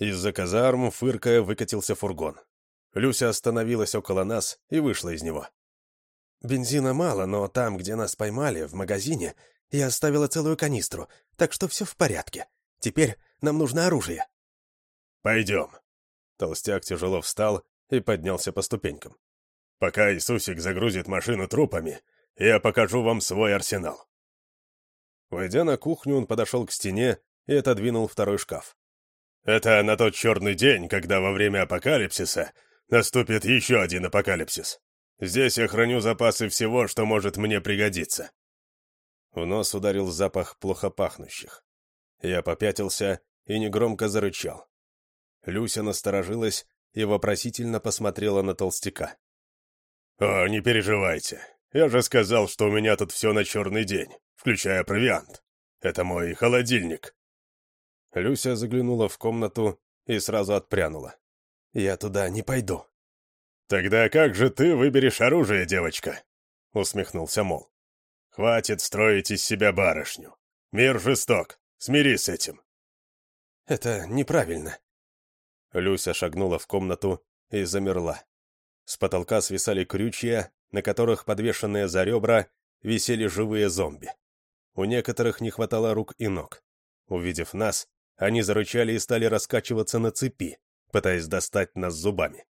Из-за казарм, фыркая, выкатился фургон. Люся остановилась около нас и вышла из него. «Бензина мало, но там, где нас поймали, в магазине, я оставила целую канистру, так что все в порядке. Теперь нам нужно оружие». «Пойдем». Толстяк тяжело встал и поднялся по ступенькам. «Пока Иисусик загрузит машину трупами, я покажу вам свой арсенал». Войдя на кухню, он подошел к стене и отодвинул второй шкаф. «Это на тот черный день, когда во время апокалипсиса наступит еще один апокалипсис. Здесь я храню запасы всего, что может мне пригодиться». В нос ударил запах плохо пахнущих. Я попятился и негромко зарычал. Люся насторожилась и вопросительно посмотрела на толстяка. «О, не переживайте. Я же сказал, что у меня тут все на черный день, включая провиант. Это мой холодильник». Люся заглянула в комнату и сразу отпрянула. «Я туда не пойду». «Тогда как же ты выберешь оружие, девочка?» — усмехнулся Мол. «Хватит строить из себя барышню. Мир жесток. Смирись с этим». «Это неправильно». Люся шагнула в комнату и замерла. С потолка свисали крючья, на которых, подвешенные за ребра, висели живые зомби. У некоторых не хватало рук и ног. Увидев нас, они зарычали и стали раскачиваться на цепи, пытаясь достать нас зубами.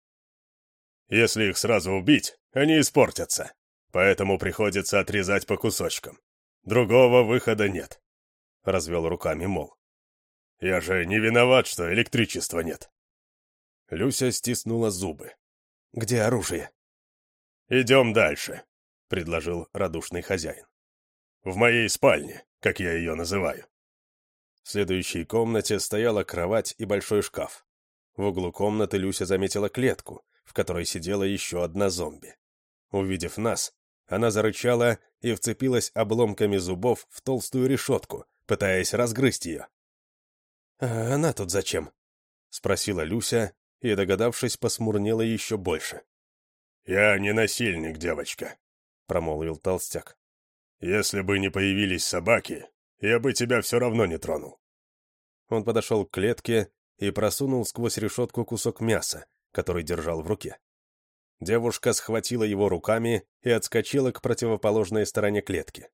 «Если их сразу убить, они испортятся, поэтому приходится отрезать по кусочкам. Другого выхода нет», — развел руками Мол. «Я же не виноват, что электричества нет». Люся стиснула зубы. «Где оружие?» «Идем дальше», — предложил радушный хозяин. «В моей спальне, как я ее называю». В следующей комнате стояла кровать и большой шкаф. В углу комнаты Люся заметила клетку, в которой сидела еще одна зомби. Увидев нас, она зарычала и вцепилась обломками зубов в толстую решетку, пытаясь разгрызть ее. «А она тут зачем?» — спросила Люся, и, догадавшись, посмурнела еще больше. «Я не насильник, девочка», — промолвил толстяк. «Если бы не появились собаки, я бы тебя все равно не тронул». Он подошел к клетке и просунул сквозь решетку кусок мяса, который держал в руке. Девушка схватила его руками и отскочила к противоположной стороне клетки.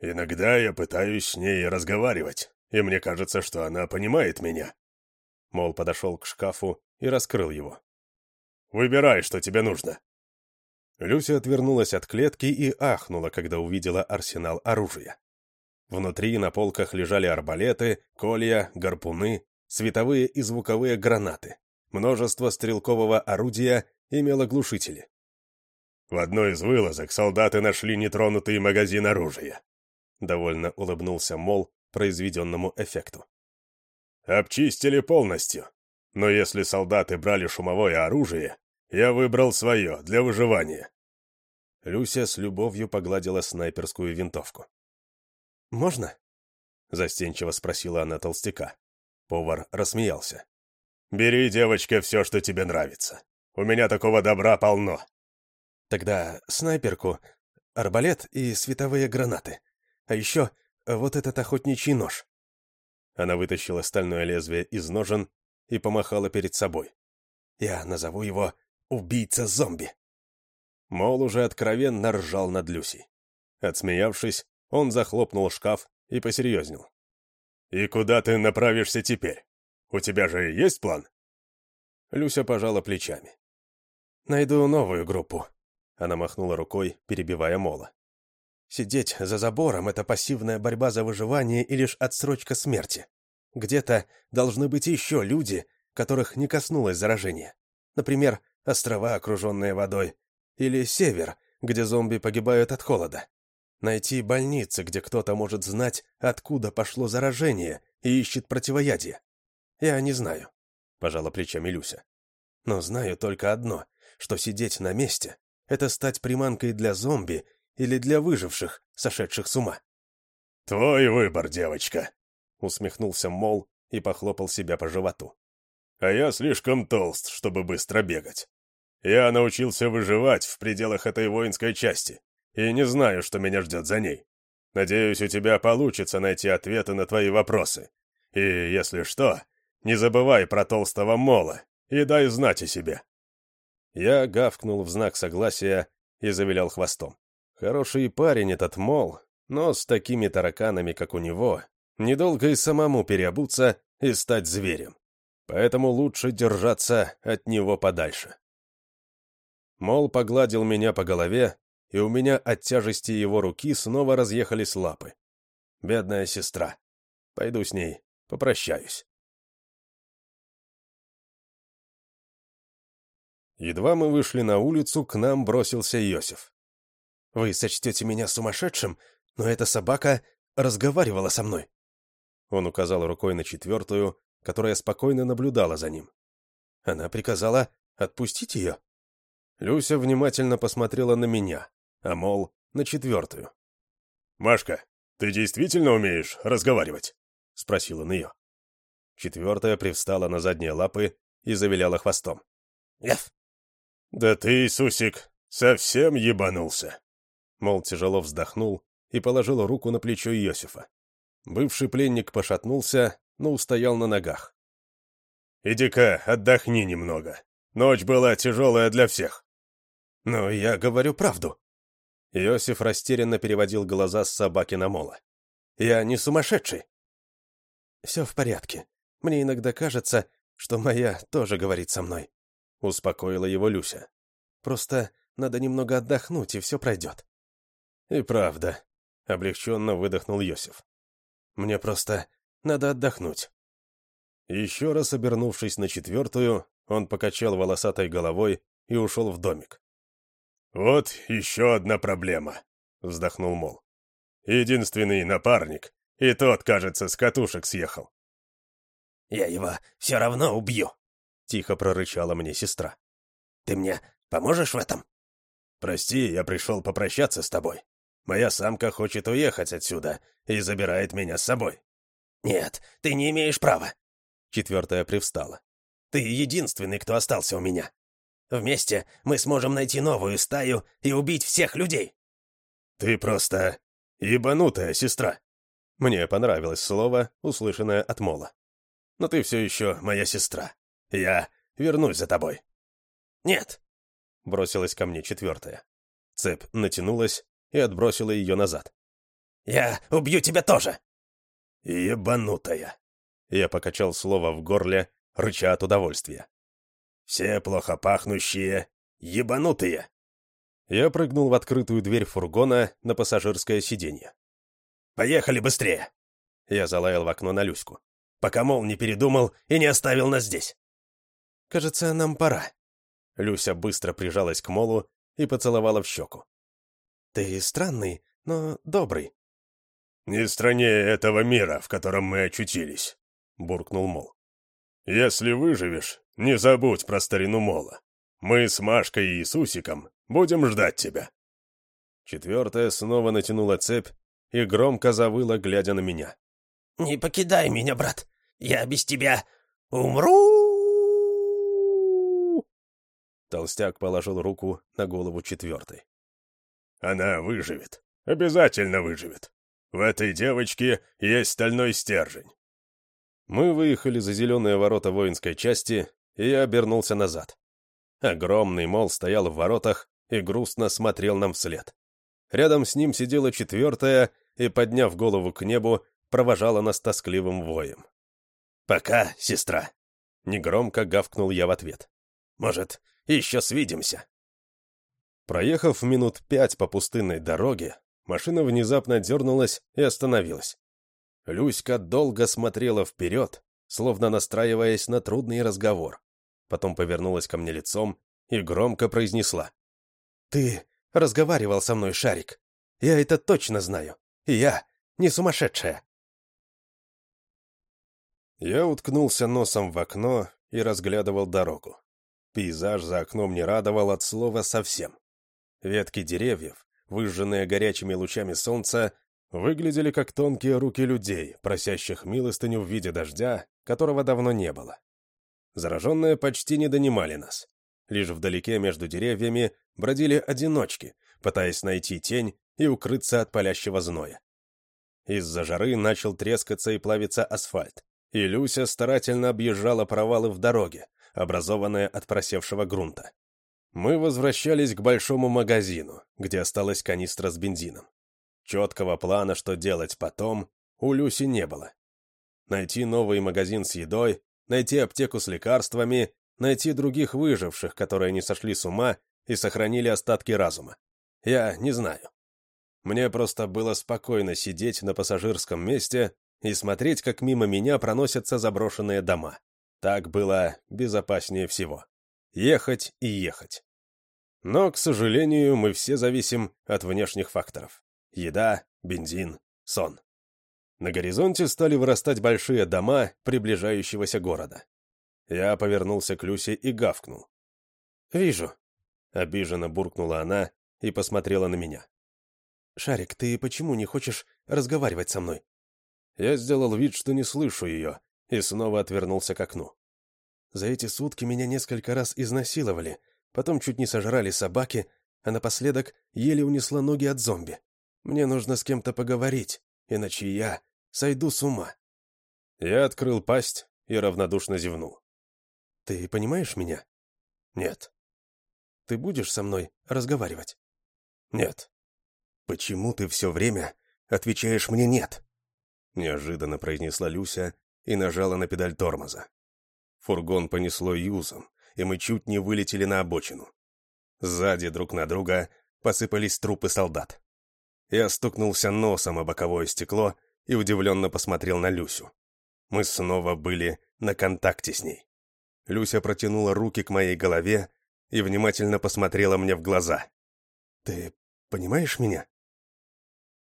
«Иногда я пытаюсь с ней разговаривать, и мне кажется, что она понимает меня». Мол подошел к шкафу и раскрыл его. Выбирай, что тебе нужно». Люся отвернулась от клетки и ахнула, когда увидела арсенал оружия. Внутри на полках лежали арбалеты, колья, гарпуны, световые и звуковые гранаты. Множество стрелкового орудия имело глушители. В одной из вылазок солдаты нашли нетронутый магазин оружия. Довольно улыбнулся Мол произведенному эффекту. Обчистили полностью. Но если солдаты брали шумовое оружие, я выбрал свое, для выживания. Люся с любовью погладила снайперскую винтовку. «Можно?» — застенчиво спросила она толстяка. Повар рассмеялся. «Бери, девочка, все, что тебе нравится. У меня такого добра полно». «Тогда снайперку, арбалет и световые гранаты. А еще вот этот охотничий нож». Она вытащила стальное лезвие из ножен и помахала перед собой. «Я назову его «Убийца-зомби». Мол уже откровенно ржал над Люсей. Отсмеявшись, он захлопнул шкаф и посерьезнел. «И куда ты направишься теперь? У тебя же есть план?» Люся пожала плечами. «Найду новую группу», — она махнула рукой, перебивая Мола. «Сидеть за забором — это пассивная борьба за выживание и лишь отсрочка смерти. Где-то должны быть еще люди, которых не коснулось заражение. Например, острова, окруженные водой. Или север, где зомби погибают от холода. Найти больницы, где кто-то может знать, откуда пошло заражение и ищет противоядие. Я не знаю, — пожала плечами Люся. Но знаю только одно, что сидеть на месте — это стать приманкой для зомби или для выживших, сошедших с ума. «Твой выбор, девочка», усмехнулся Мол и похлопал себя по животу. А я слишком толст, чтобы быстро бегать. Я научился выживать в пределах этой воинской части, и не знаю, что меня ждет за ней. Надеюсь, у тебя получится найти ответы на твои вопросы. И, если что, не забывай про толстого мола и дай знать о себе». Я гавкнул в знак согласия и завилял хвостом. Хороший парень этот мол, но с такими тараканами, как у него, недолго и самому переобуться и стать зверем. Поэтому лучше держаться от него подальше. Мол погладил меня по голове, и у меня от тяжести его руки снова разъехались лапы. Бедная сестра. Пойду с ней попрощаюсь. Едва мы вышли на улицу, к нам бросился Йосиф. «Вы сочтете меня сумасшедшим, но эта собака разговаривала со мной». Он указал рукой на четвертую, которая спокойно наблюдала за ним. Она приказала отпустить ее. Люся внимательно посмотрела на меня, а Мол — на четвертую. «Машка, ты действительно умеешь разговаривать?» — спросил он ее. Четвертая привстала на задние лапы и завиляла хвостом. «Яф!» «Да ты, Иисусик, совсем ебанулся!» Мол тяжело вздохнул и положил руку на плечо Иосифа. Бывший пленник пошатнулся, но устоял на ногах. «Иди-ка, отдохни немного. Ночь была тяжелая для всех». «Но я говорю правду». Иосиф растерянно переводил глаза с собаки на Мола. «Я не сумасшедший». «Все в порядке. Мне иногда кажется, что моя тоже говорит со мной», — успокоила его Люся. «Просто надо немного отдохнуть, и все пройдет». «И правда», — облегченно выдохнул Йосиф. «Мне просто надо отдохнуть». Еще раз обернувшись на четвертую, он покачал волосатой головой и ушел в домик. «Вот еще одна проблема», — вздохнул Мол. «Единственный напарник, и тот, кажется, с катушек съехал». «Я его все равно убью», — тихо прорычала мне сестра. «Ты мне поможешь в этом?» «Прости, я пришел попрощаться с тобой. Моя самка хочет уехать отсюда и забирает меня с собой». «Нет, ты не имеешь права». Четвертая привстала. «Ты единственный, кто остался у меня. Вместе мы сможем найти новую стаю и убить всех людей». «Ты просто ебанутая сестра». Мне понравилось слово, услышанное от Мола. «Но ты все еще моя сестра. Я вернусь за тобой». «Нет», — бросилась ко мне четвертая. Цепь натянулась и отбросила ее назад. «Я убью тебя тоже!» «Ебанутая!» Я покачал слово в горле, рыча от удовольствия. «Все плохо пахнущие, ебанутые!» Я прыгнул в открытую дверь фургона на пассажирское сиденье. «Поехали быстрее!» Я залаял в окно на Люську. «Пока, мол, не передумал и не оставил нас здесь!» «Кажется, нам пора». Люся быстро прижалась к Молу и поцеловала в щеку. «Ты странный, но добрый». «Не страннее этого мира, в котором мы очутились», — буркнул Мол. «Если выживешь, не забудь про старину Мола. Мы с Машкой и Иисусиком будем ждать тебя». Четвертая снова натянула цепь и громко завыла, глядя на меня. «Не покидай меня, брат! Я без тебя умру!» Толстяк положил руку на голову четвертой. «Она выживет. Обязательно выживет. В этой девочке есть стальной стержень. Мы выехали за зеленые ворота воинской части, и я обернулся назад. Огромный мол стоял в воротах и грустно смотрел нам вслед. Рядом с ним сидела четвертая и, подняв голову к небу, провожала нас тоскливым воем. «Пока, сестра!» — негромко гавкнул я в ответ. «Может, еще свидимся?» Проехав минут пять по пустынной дороге, машина внезапно дернулась и остановилась. Люська долго смотрела вперед, словно настраиваясь на трудный разговор. Потом повернулась ко мне лицом и громко произнесла. «Ты разговаривал со мной, Шарик. Я это точно знаю. И я не сумасшедшая». Я уткнулся носом в окно и разглядывал дорогу. Пейзаж за окном не радовал от слова совсем. Ветки деревьев, выжженные горячими лучами солнца, выглядели как тонкие руки людей, просящих милостыню в виде дождя, которого давно не было. Зараженные почти не донимали нас. Лишь вдалеке между деревьями бродили одиночки, пытаясь найти тень и укрыться от палящего зноя. Из-за жары начал трескаться и плавиться асфальт. и Люся старательно объезжала провалы в дороге, образованные от просевшего грунта. Мы возвращались к большому магазину, где осталась канистра с бензином. Четкого плана, что делать потом, у Люси не было. Найти новый магазин с едой, найти аптеку с лекарствами, найти других выживших, которые не сошли с ума и сохранили остатки разума. Я не знаю. Мне просто было спокойно сидеть на пассажирском месте и смотреть, как мимо меня проносятся заброшенные дома. Так было безопаснее всего. Ехать и ехать. Но, к сожалению, мы все зависим от внешних факторов. Еда, бензин, сон. На горизонте стали вырастать большие дома приближающегося города. Я повернулся к Люсе и гавкнул. «Вижу», — обиженно буркнула она и посмотрела на меня. «Шарик, ты почему не хочешь разговаривать со мной?» Я сделал вид, что не слышу ее, и снова отвернулся к окну. За эти сутки меня несколько раз изнасиловали, потом чуть не сожрали собаки, а напоследок еле унесла ноги от зомби. Мне нужно с кем-то поговорить, иначе я сойду с ума. Я открыл пасть и равнодушно зевнул. «Ты понимаешь меня?» «Нет». «Ты будешь со мной разговаривать?» «Нет». «Почему ты все время отвечаешь мне «нет»?» Неожиданно произнесла Люся и нажала на педаль тормоза. Фургон понесло юзом, и мы чуть не вылетели на обочину. Сзади друг на друга посыпались трупы солдат. Я стукнулся носом о боковое стекло и удивленно посмотрел на Люсю. Мы снова были на контакте с ней. Люся протянула руки к моей голове и внимательно посмотрела мне в глаза. «Ты понимаешь меня?»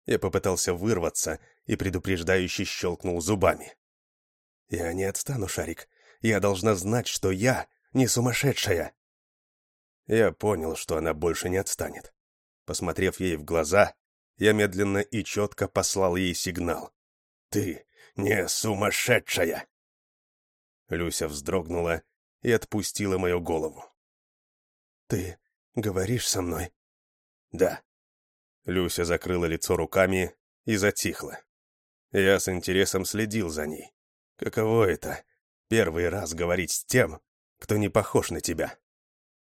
Я попытался вырваться и предупреждающе щелкнул зубами. «Я не отстану, Шарик. Я должна знать, что я не сумасшедшая!» Я понял, что она больше не отстанет. Посмотрев ей в глаза, я медленно и четко послал ей сигнал. «Ты не сумасшедшая!» Люся вздрогнула и отпустила мою голову. «Ты говоришь со мной?» «Да». Люся закрыла лицо руками и затихла. Я с интересом следил за ней. Каково это — первый раз говорить с тем, кто не похож на тебя?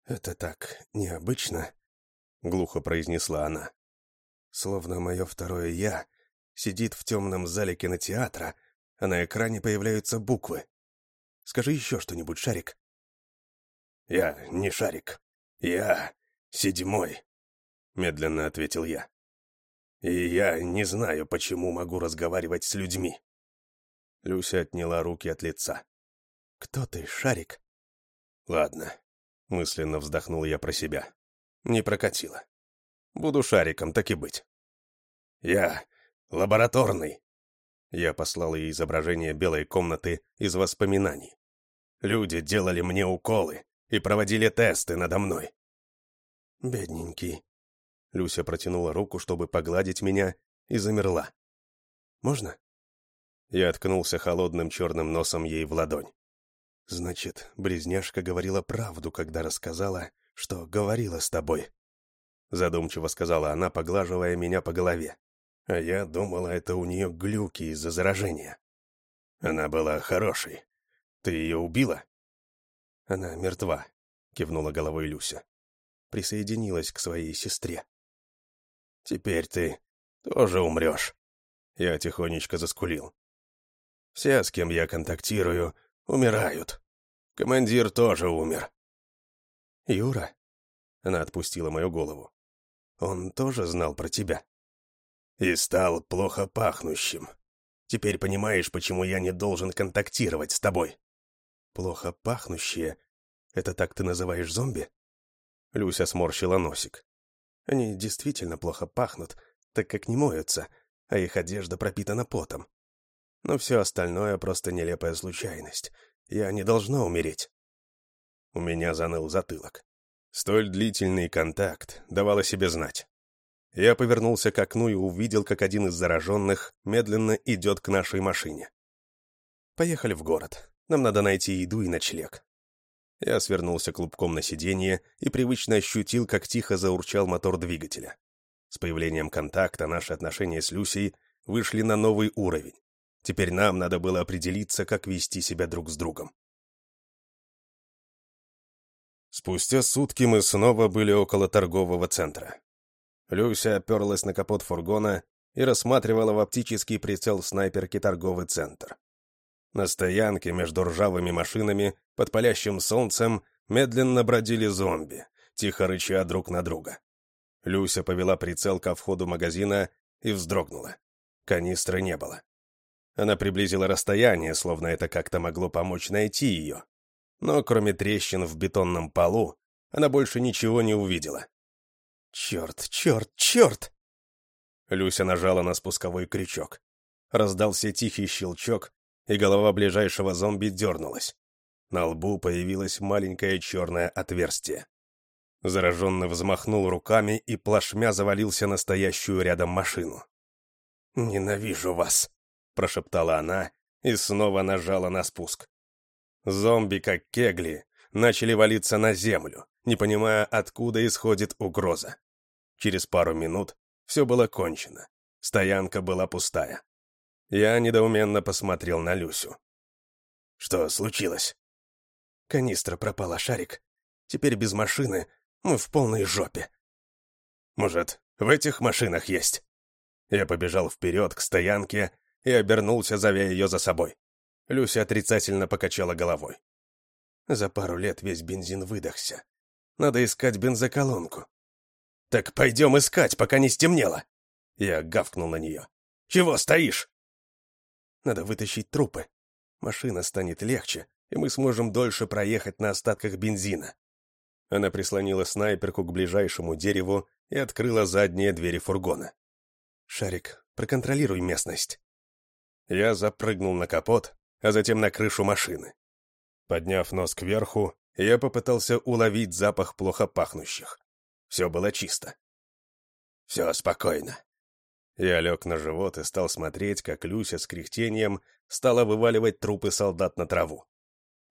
«Это так необычно», — глухо произнесла она. Словно мое второе «я» сидит в темном зале кинотеатра, а на экране появляются буквы. Скажи еще что-нибудь, Шарик. «Я не Шарик. Я седьмой», — медленно ответил я. «И я не знаю, почему могу разговаривать с людьми». Люся отняла руки от лица. «Кто ты, Шарик?» «Ладно», — мысленно вздохнул я про себя. «Не прокатило. Буду шариком, так и быть. Я лабораторный. Я послал ей изображение белой комнаты из воспоминаний. Люди делали мне уколы и проводили тесты надо мной. Бедненький. Люся протянула руку, чтобы погладить меня, и замерла. «Можно?» Я ткнулся холодным черным носом ей в ладонь. «Значит, близняшка говорила правду, когда рассказала, что говорила с тобой». — задумчиво сказала она, поглаживая меня по голове. А я думала, это у нее глюки из-за заражения. Она была хорошей. Ты ее убила? Она мертва, кивнула головой Люся. Присоединилась к своей сестре. Теперь ты тоже умрешь. Я тихонечко заскулил. Все, с кем я контактирую, умирают. Командир тоже умер. Юра? Она отпустила мою голову. Он тоже знал про тебя. И стал плохо пахнущим. Теперь понимаешь, почему я не должен контактировать с тобой. Плохо пахнущие? Это так ты называешь зомби? Люся сморщила носик. Они действительно плохо пахнут, так как не моются, а их одежда пропитана потом. Но все остальное просто нелепая случайность. Я не должна умереть. У меня заныл затылок. Столь длительный контакт давал о себе знать. Я повернулся к окну и увидел, как один из зараженных медленно идет к нашей машине. «Поехали в город. Нам надо найти еду и ночлег». Я свернулся клубком на сиденье и привычно ощутил, как тихо заурчал мотор двигателя. С появлением контакта наши отношения с Люсей вышли на новый уровень. Теперь нам надо было определиться, как вести себя друг с другом. Спустя сутки мы снова были около торгового центра. Люся оперлась на капот фургона и рассматривала в оптический прицел снайперки торговый центр. На стоянке между ржавыми машинами под палящим солнцем медленно бродили зомби, тихо рыча друг на друга. Люся повела прицел ко входу магазина и вздрогнула. Канистры не было. Она приблизила расстояние, словно это как-то могло помочь найти ее. Но кроме трещин в бетонном полу, она больше ничего не увидела. «Черт, черт, черт!» Люся нажала на спусковой крючок. Раздался тихий щелчок, и голова ближайшего зомби дернулась. На лбу появилось маленькое черное отверстие. Зараженный взмахнул руками и плашмя завалился на стоящую рядом машину. «Ненавижу вас!» прошептала она и снова нажала на спуск. Зомби, как кегли, начали валиться на землю, не понимая, откуда исходит угроза. Через пару минут все было кончено. Стоянка была пустая. Я недоуменно посмотрел на Люсю. «Что случилось?» «Канистра пропала, Шарик. Теперь без машины мы в полной жопе». «Может, в этих машинах есть?» Я побежал вперед к стоянке и обернулся, зовя ее за собой. Люся отрицательно покачала головой. За пару лет весь бензин выдохся. Надо искать бензоколонку. «Так пойдем искать, пока не стемнело!» Я гавкнул на нее. «Чего стоишь?» «Надо вытащить трупы. Машина станет легче, и мы сможем дольше проехать на остатках бензина». Она прислонила снайперку к ближайшему дереву и открыла задние двери фургона. «Шарик, проконтролируй местность. Я запрыгнул на капот, а затем на крышу машины. Подняв нос кверху, я попытался уловить запах плохо пахнущих. Все было чисто. «Все спокойно». Я лег на живот и стал смотреть, как Люся с кряхтением стала вываливать трупы солдат на траву.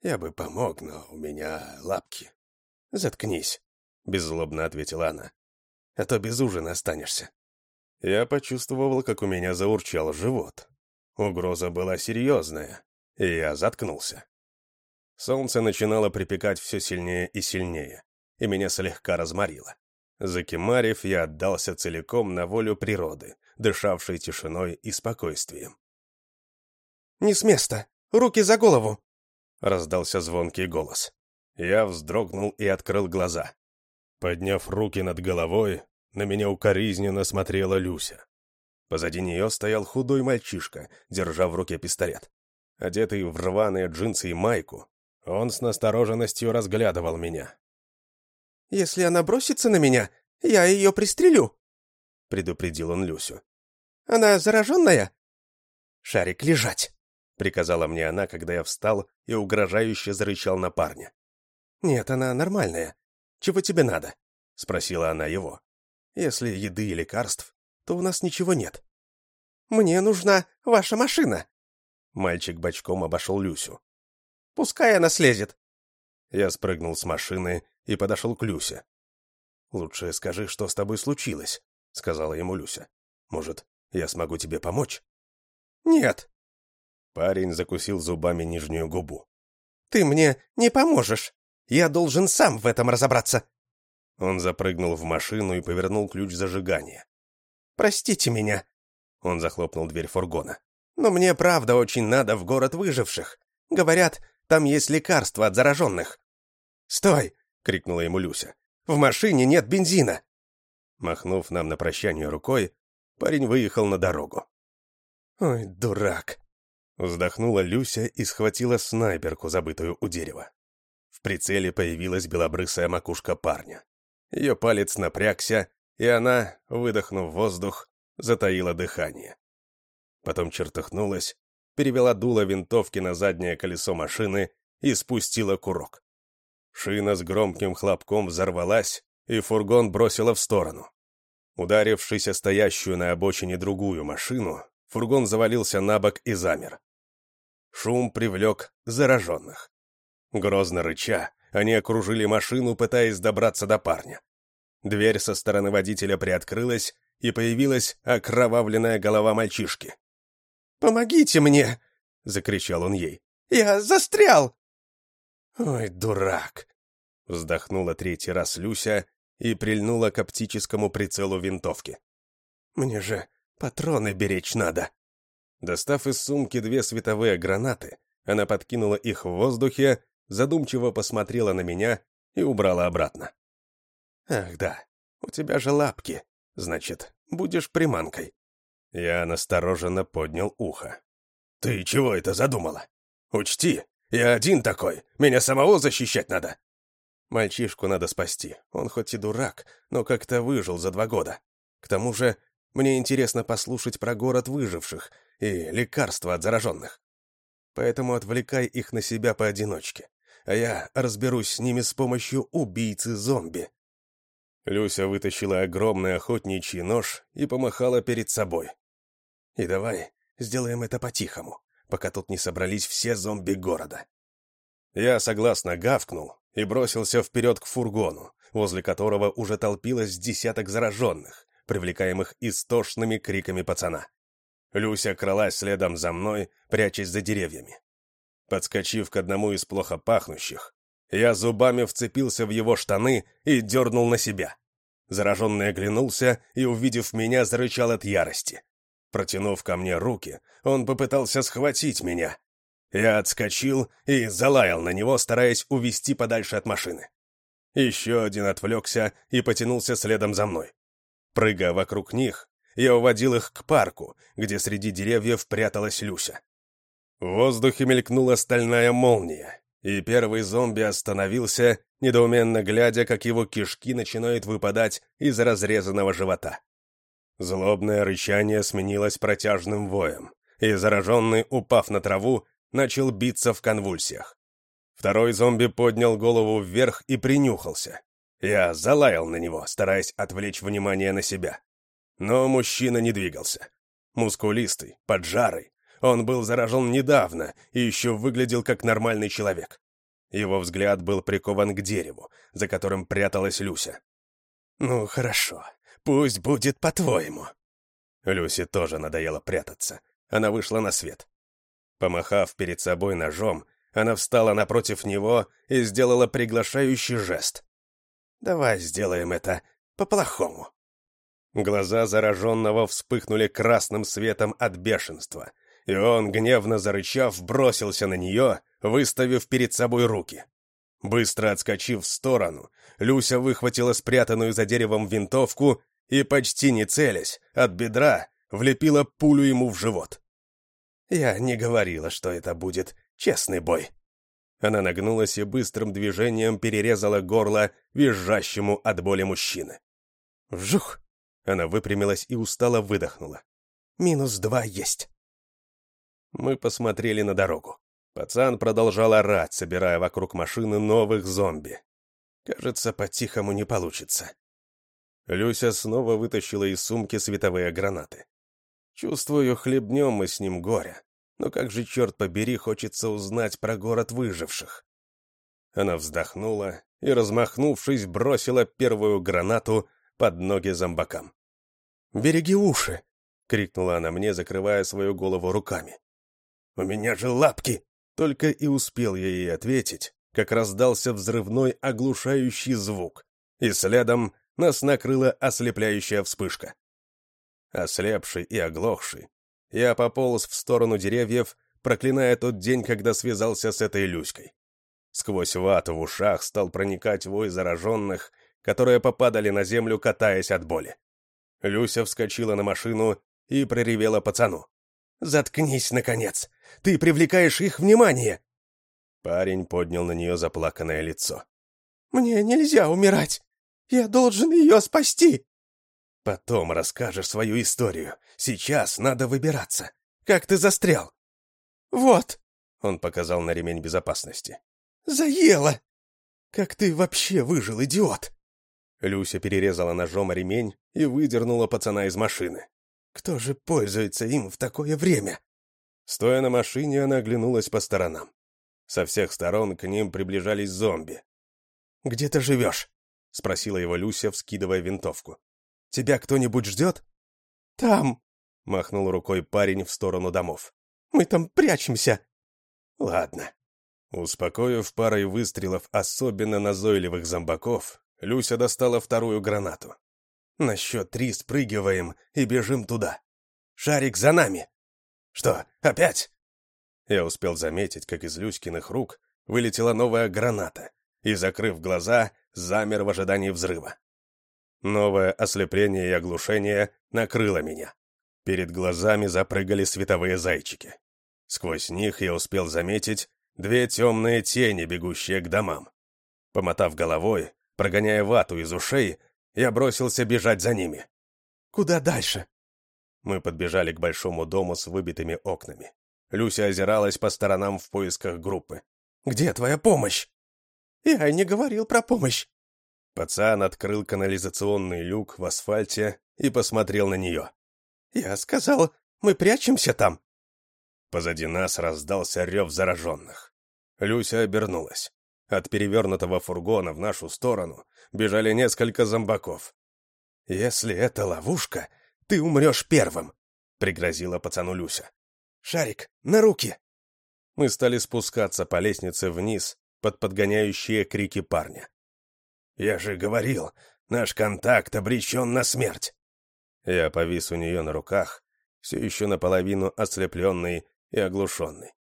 «Я бы помог, но у меня лапки». «Заткнись», — беззлобно ответила она. «А то без ужина останешься». Я почувствовал, как у меня заурчал живот. Угроза была серьезная, и я заткнулся. Солнце начинало припекать все сильнее и сильнее, и меня слегка разморило. Закимарив, я отдался целиком на волю природы, дышавшей тишиной и спокойствием. «Не с места! Руки за голову!» — раздался звонкий голос. Я вздрогнул и открыл глаза. Подняв руки над головой, на меня укоризненно смотрела Люся. Позади нее стоял худой мальчишка, держа в руке пистолет. Одетый в рваные джинсы и майку, он с настороженностью разглядывал меня. «Если она бросится на меня, я ее пристрелю», — предупредил он Люсю. «Она зараженная?» «Шарик, лежать!» — приказала мне она, когда я встал и угрожающе зарычал на парня. «Нет, она нормальная. Чего тебе надо?» — спросила она его. «Если еды и лекарств, то у нас ничего нет. Мне нужна ваша машина. Мальчик бочком обошел Люсю. Пускай она слезет. Я спрыгнул с машины и подошел к Люсе. «Лучше скажи, что с тобой случилось», — сказала ему Люся. «Может, я смогу тебе помочь?» «Нет». Парень закусил зубами нижнюю губу. «Ты мне не поможешь. Я должен сам в этом разобраться». Он запрыгнул в машину и повернул ключ зажигания. Простите меня». Он захлопнул дверь фургона. «Но мне правда очень надо в город выживших. Говорят, там есть лекарства от зараженных». «Стой!» — крикнула ему Люся. «В машине нет бензина!» Махнув нам на прощание рукой, парень выехал на дорогу. «Ой, дурак!» Вздохнула Люся и схватила снайперку, забытую у дерева. В прицеле появилась белобрысая макушка парня. Ее палец напрягся, и она, выдохнув воздух, затаила дыхание. Потом чертыхнулась, перевела дуло винтовки на заднее колесо машины и спустила курок. Шина с громким хлопком взорвалась, и фургон бросила в сторону. Ударившись о стоящую на обочине другую машину, фургон завалился на бок и замер. Шум привлек зараженных. Грозно рыча, они окружили машину, пытаясь добраться до парня. Дверь со стороны водителя приоткрылась, и появилась окровавленная голова мальчишки. Помогите мне!» — закричал он ей. «Я застрял!» «Ой, дурак!» — вздохнула третий раз Люся и прильнула к оптическому прицелу винтовки. «Мне же патроны беречь надо!» Достав из сумки две световые гранаты, она подкинула их в воздухе, задумчиво посмотрела на меня и убрала обратно. «Ах да, у тебя же лапки, значит, будешь приманкой». Я настороженно поднял ухо. «Ты чего это задумала? Учти, я один такой, меня самого защищать надо!» Мальчишку надо спасти, он хоть и дурак, но как-то выжил за два года. К тому же, мне интересно послушать про город выживших и лекарства от зараженных. Поэтому отвлекай их на себя поодиночке, а я разберусь с ними с помощью убийцы-зомби. Люся вытащила огромный охотничий нож и помахала перед собой. И давай сделаем это по-тихому, пока тут не собрались все зомби города. Я согласно гавкнул и бросился вперед к фургону, возле которого уже толпилось десяток зараженных, привлекаемых истошными криками пацана. Люся кралась следом за мной, прячась за деревьями. Подскочив к одному из плохо пахнущих, я зубами вцепился в его штаны и дернул на себя. Зараженный оглянулся и, увидев меня, зарычал от ярости. Протянув ко мне руки, он попытался схватить меня. Я отскочил и залаял на него, стараясь увести подальше от машины. Еще один отвлекся и потянулся следом за мной. Прыгая вокруг них, я уводил их к парку, где среди деревьев пряталась Люся. В воздухе мелькнула стальная молния, и первый зомби остановился, недоуменно глядя, как его кишки начинают выпадать из разрезанного живота. Злобное рычание сменилось протяжным воем, и зараженный, упав на траву, начал биться в конвульсиях. Второй зомби поднял голову вверх и принюхался. Я залаял на него, стараясь отвлечь внимание на себя. Но мужчина не двигался. Мускулистый, поджарый. Он был заражен недавно и еще выглядел как нормальный человек. Его взгляд был прикован к дереву, за которым пряталась Люся. «Ну, хорошо. Пусть будет по-твоему». Люсе тоже надоело прятаться. Она вышла на свет. Помахав перед собой ножом, она встала напротив него и сделала приглашающий жест. «Давай сделаем это по-плохому». Глаза зараженного вспыхнули красным светом от бешенства, и он, гневно зарычав, бросился на нее, выставив перед собой руки. Быстро отскочив в сторону, Люся выхватила спрятанную за деревом винтовку и, почти не целясь, от бедра влепила пулю ему в живот. «Я не говорила, что это будет честный бой». Она нагнулась и быстрым движением перерезала горло визжащему от боли мужчины. «Вжух!» Она выпрямилась и устало выдохнула. «Минус два есть». Мы посмотрели на дорогу. Пацан продолжал орать, собирая вокруг машины новых зомби. Кажется, по-тихому не получится. Люся снова вытащила из сумки световые гранаты. Чувствую, хлебнем мы с ним горя. Но как же, черт побери, хочется узнать про город выживших. Она вздохнула и, размахнувшись, бросила первую гранату под ноги зомбакам. «Береги уши!» — крикнула она мне, закрывая свою голову руками. «У меня же лапки!» Только и успел я ей ответить, как раздался взрывной оглушающий звук, и следом нас накрыла ослепляющая вспышка. Ослепший и оглохший, я пополз в сторону деревьев, проклиная тот день, когда связался с этой Люськой. Сквозь вату в ушах стал проникать вой зараженных, которые попадали на землю, катаясь от боли. Люся вскочила на машину и проревела пацану. «Заткнись, наконец! Ты привлекаешь их внимание!» Парень поднял на нее заплаканное лицо. «Мне нельзя умирать! Я должен ее спасти!» «Потом расскажешь свою историю. Сейчас надо выбираться. Как ты застрял?» «Вот!» — он показал на ремень безопасности. «Заело! Как ты вообще выжил, идиот?» Люся перерезала ножом ремень и выдернула пацана из машины. «Кто же пользуется им в такое время?» Стоя на машине, она оглянулась по сторонам. Со всех сторон к ним приближались зомби. «Где ты живешь?» — спросила его Люся, вскидывая винтовку. «Тебя кто-нибудь ждет?» «Там!» — махнул рукой парень в сторону домов. «Мы там прячемся!» «Ладно». Успокоив парой выстрелов особенно назойливых зомбаков, Люся достала вторую гранату. «На счет три спрыгиваем и бежим туда. Шарик за нами!» «Что, опять?» Я успел заметить, как из Люськиных рук вылетела новая граната и, закрыв глаза, замер в ожидании взрыва. Новое ослепление и оглушение накрыло меня. Перед глазами запрыгали световые зайчики. Сквозь них я успел заметить две темные тени, бегущие к домам. Помотав головой, прогоняя вату из ушей, я бросился бежать за ними. «Куда дальше?» Мы подбежали к большому дому с выбитыми окнами. Люся озиралась по сторонам в поисках группы. «Где твоя помощь?» «Я не говорил про помощь». Пацан открыл канализационный люк в асфальте и посмотрел на нее. «Я сказал, мы прячемся там». Позади нас раздался рев зараженных. Люся обернулась. От перевернутого фургона в нашу сторону бежали несколько зомбаков. «Если это ловушка, ты умрешь первым», — пригрозила пацану Люся. «Шарик, на руки!» Мы стали спускаться по лестнице вниз под подгоняющие крики парня. «Я же говорил, наш контакт обречен на смерть!» Я повис у нее на руках, все еще наполовину ослепленный и оглушенный.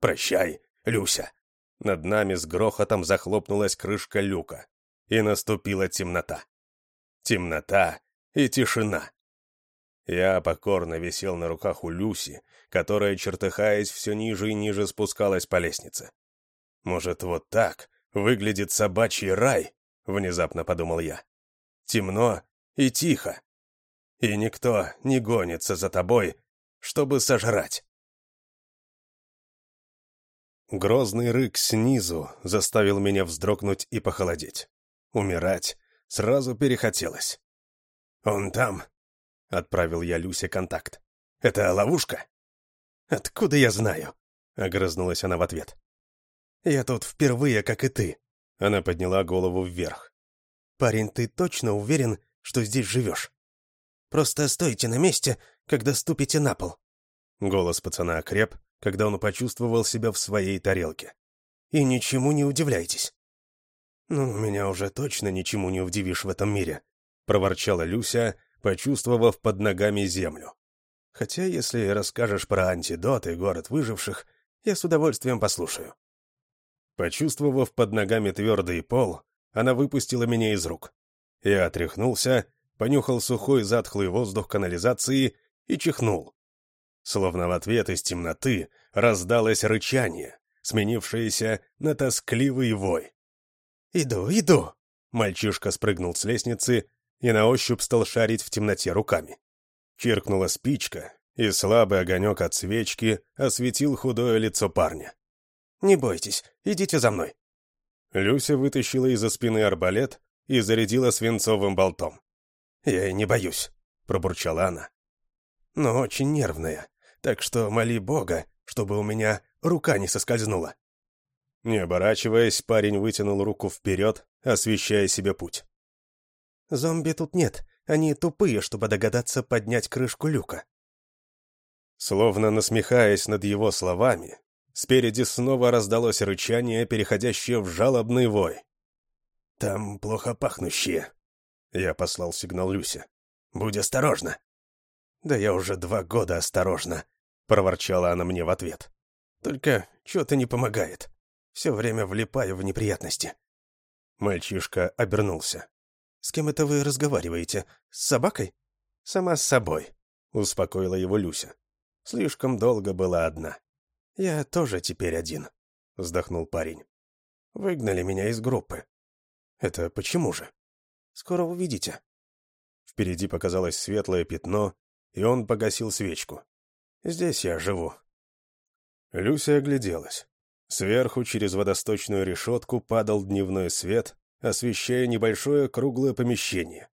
«Прощай, Люся!» Над нами с грохотом захлопнулась крышка люка, и наступила темнота. Темнота и тишина. Я покорно висел на руках у Люси, которая, чертыхаясь, все ниже и ниже спускалась по лестнице. «Может, вот так выглядит собачий рай?» — внезапно подумал я. «Темно и тихо. И никто не гонится за тобой, чтобы сожрать». Грозный рык снизу заставил меня вздрогнуть и похолодеть. Умирать сразу перехотелось. «Он там», — отправил я Люсе контакт. «Это ловушка?» «Откуда я знаю?» — огрызнулась она в ответ. «Я тут впервые, как и ты». Она подняла голову вверх. «Парень, ты точно уверен, что здесь живешь? Просто стойте на месте, когда ступите на пол». Голос пацана окреп, когда он почувствовал себя в своей тарелке. «И ничему не удивляйтесь». «Ну, меня уже точно ничему не удивишь в этом мире», — проворчала Люся, почувствовав под ногами землю. «Хотя, если расскажешь про антидот и город выживших, я с удовольствием послушаю». Почувствовав под ногами твердый пол, она выпустила меня из рук. Я отряхнулся, понюхал сухой затхлый воздух канализации и чихнул. Словно в ответ из темноты раздалось рычание, сменившееся на тоскливый вой. «Иду, иду!» Мальчишка спрыгнул с лестницы и на ощупь стал шарить в темноте руками. Чиркнула спичка, и слабый огонек от свечки осветил худое лицо парня. «Не бойтесь, идите за мной». Люся вытащила из-за спины арбалет и зарядила свинцовым болтом. «Я не боюсь», — пробурчала она. «Но очень нервная, так что моли Бога, чтобы у меня рука не соскользнула». Не оборачиваясь, парень вытянул руку вперед, освещая себе путь. «Зомби тут нет, они тупые, чтобы догадаться поднять крышку люка». Словно насмехаясь над его словами, Спереди снова раздалось рычание, переходящее в жалобный вой. «Там плохо пахнущие». Я послал сигнал Люсе. «Будь осторожна». «Да я уже два года осторожна», — проворчала она мне в ответ. «Только что-то не помогает. Все время влипаю в неприятности». Мальчишка обернулся. «С кем это вы разговариваете? С собакой?» «Сама с собой», — успокоила его Люся. Слишком долго была одна. «Я тоже теперь один», — вздохнул парень. «Выгнали меня из группы». «Это почему же?» «Скоро увидите». Впереди показалось светлое пятно, и он погасил свечку. «Здесь я живу». Люся огляделась. Сверху через водосточную решетку падал дневной свет, освещая небольшое круглое помещение.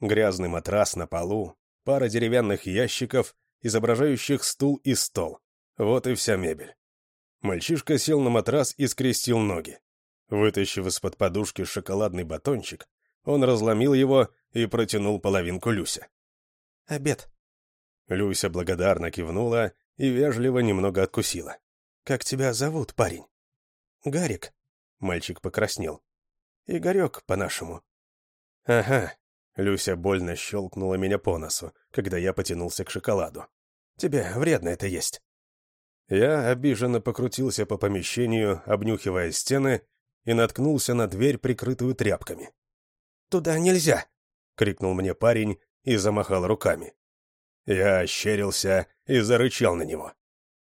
Грязный матрас на полу, пара деревянных ящиков, изображающих стул и стол. Вот и вся мебель. Мальчишка сел на матрас и скрестил ноги. Вытащив из-под подушки шоколадный батончик, он разломил его и протянул половинку Люся. «Обед». Люся благодарно кивнула и вежливо немного откусила. «Как тебя зовут, парень?» «Гарик». Мальчик покраснел. «Игорек, по-нашему». «Ага». Люся больно щелкнула меня по носу, когда я потянулся к шоколаду. «Тебе вредно это есть». Я обиженно покрутился по помещению, обнюхивая стены, и наткнулся на дверь, прикрытую тряпками. «Туда нельзя!» — крикнул мне парень и замахал руками. Я ощерился и зарычал на него.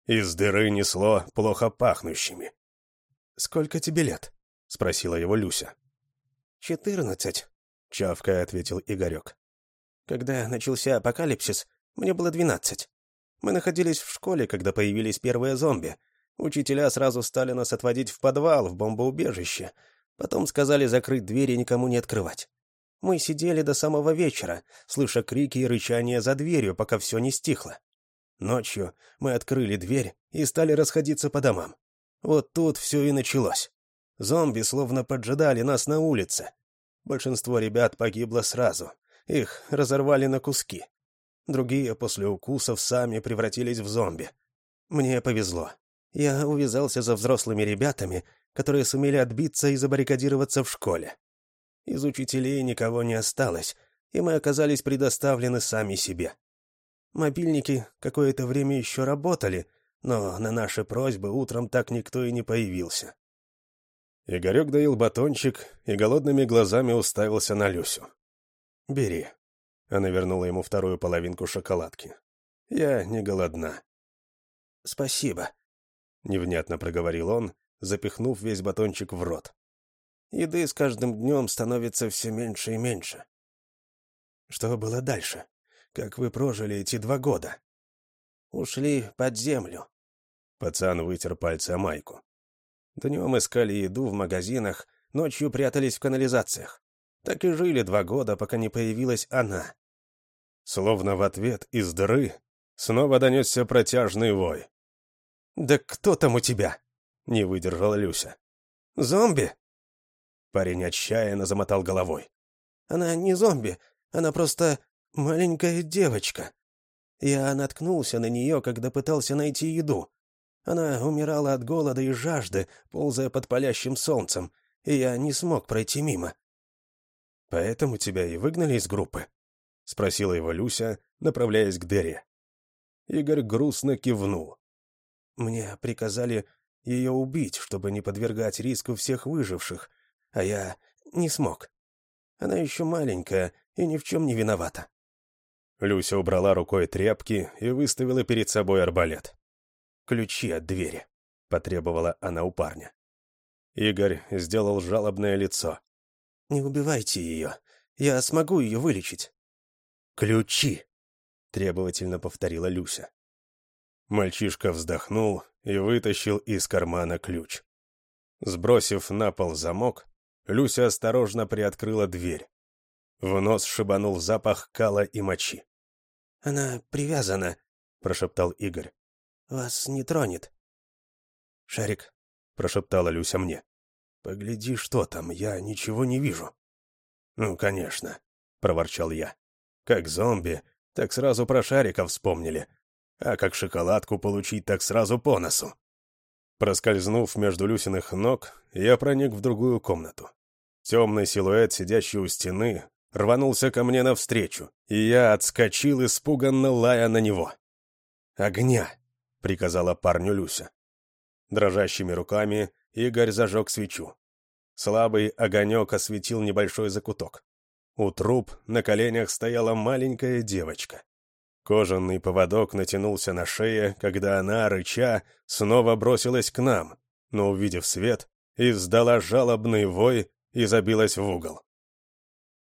Из дыры несло плохо пахнущими. «Сколько тебе лет?» — спросила его Люся. «Четырнадцать», — чавкая ответил Игорек. «Когда начался апокалипсис, мне было двенадцать. Мы находились в школе, когда появились первые зомби. Учителя сразу стали нас отводить в подвал, в бомбоубежище. Потом сказали закрыть дверь и никому не открывать. Мы сидели до самого вечера, слыша крики и рычания за дверью, пока все не стихло. Ночью мы открыли дверь и стали расходиться по домам. Вот тут все и началось. Зомби словно поджидали нас на улице. Большинство ребят погибло сразу. Их разорвали на куски. Другие после укусов сами превратились в зомби. Мне повезло. Я увязался за взрослыми ребятами, которые сумели отбиться и забаррикадироваться в школе. Из учителей никого не осталось, и мы оказались предоставлены сами себе. Мобильники какое-то время еще работали, но на наши просьбы утром так никто и не появился. Игорек доил батончик и голодными глазами уставился на Люсю. «Бери», она вернула ему вторую половинку шоколадки. «Я не голодна». «Спасибо», — невнятно проговорил он, запихнув весь батончик в рот. «Еды с каждым днем становится все меньше и меньше». «Что было дальше? Как вы прожили эти два года?» «Ушли под землю». Пацан вытер пальцы о майку. Днем искали еду в магазинах, ночью прятались в канализациях. Так и жили два года, пока не появилась она. Словно в ответ из дыры снова донесся протяжный вой. «Да кто там у тебя?» — не выдержала Люся. «Зомби?» Парень отчаянно замотал головой. «Она не зомби, она просто маленькая девочка. Я наткнулся на нее, когда пытался найти еду. Она умирала от голода и жажды, ползая под палящим солнцем, и я не смог пройти мимо. «Поэтому тебя и выгнали из группы?» — спросила его Люся, направляясь к Дерри. Игорь грустно кивнул. «Мне приказали ее убить, чтобы не подвергать риску всех выживших, а я не смог. Она еще маленькая и ни в чем не виновата». Люся убрала рукой тряпки и выставила перед собой арбалет. «Ключи от двери», — потребовала она у парня. Игорь сделал жалобное лицо. «Не убивайте ее. Я смогу ее вылечить». «Ключи!» — требовательно повторила Люся. Мальчишка вздохнул и вытащил из кармана ключ. Сбросив на пол замок, Люся осторожно приоткрыла дверь. В нос шибанул запах кала и мочи. «Она привязана», — прошептал Игорь. «Вас не тронет». «Шарик», — прошептала Люся мне. «Погляди, что там, я ничего не вижу». «Ну, конечно», — проворчал я. «Как зомби, так сразу про шарика вспомнили. А как шоколадку получить, так сразу по носу». Проскользнув между Люсиных ног, я проник в другую комнату. Темный силуэт, сидящий у стены, рванулся ко мне навстречу, и я отскочил, испуганно лая на него. «Огня!» — приказала парню Люся. Дрожащими руками Игорь зажег свечу. Слабый огонек осветил небольшой закуток. У труп на коленях стояла маленькая девочка. Кожаный поводок натянулся на шее, когда она, рыча, снова бросилась к нам, но, увидев свет, издала жалобный вой и забилась в угол.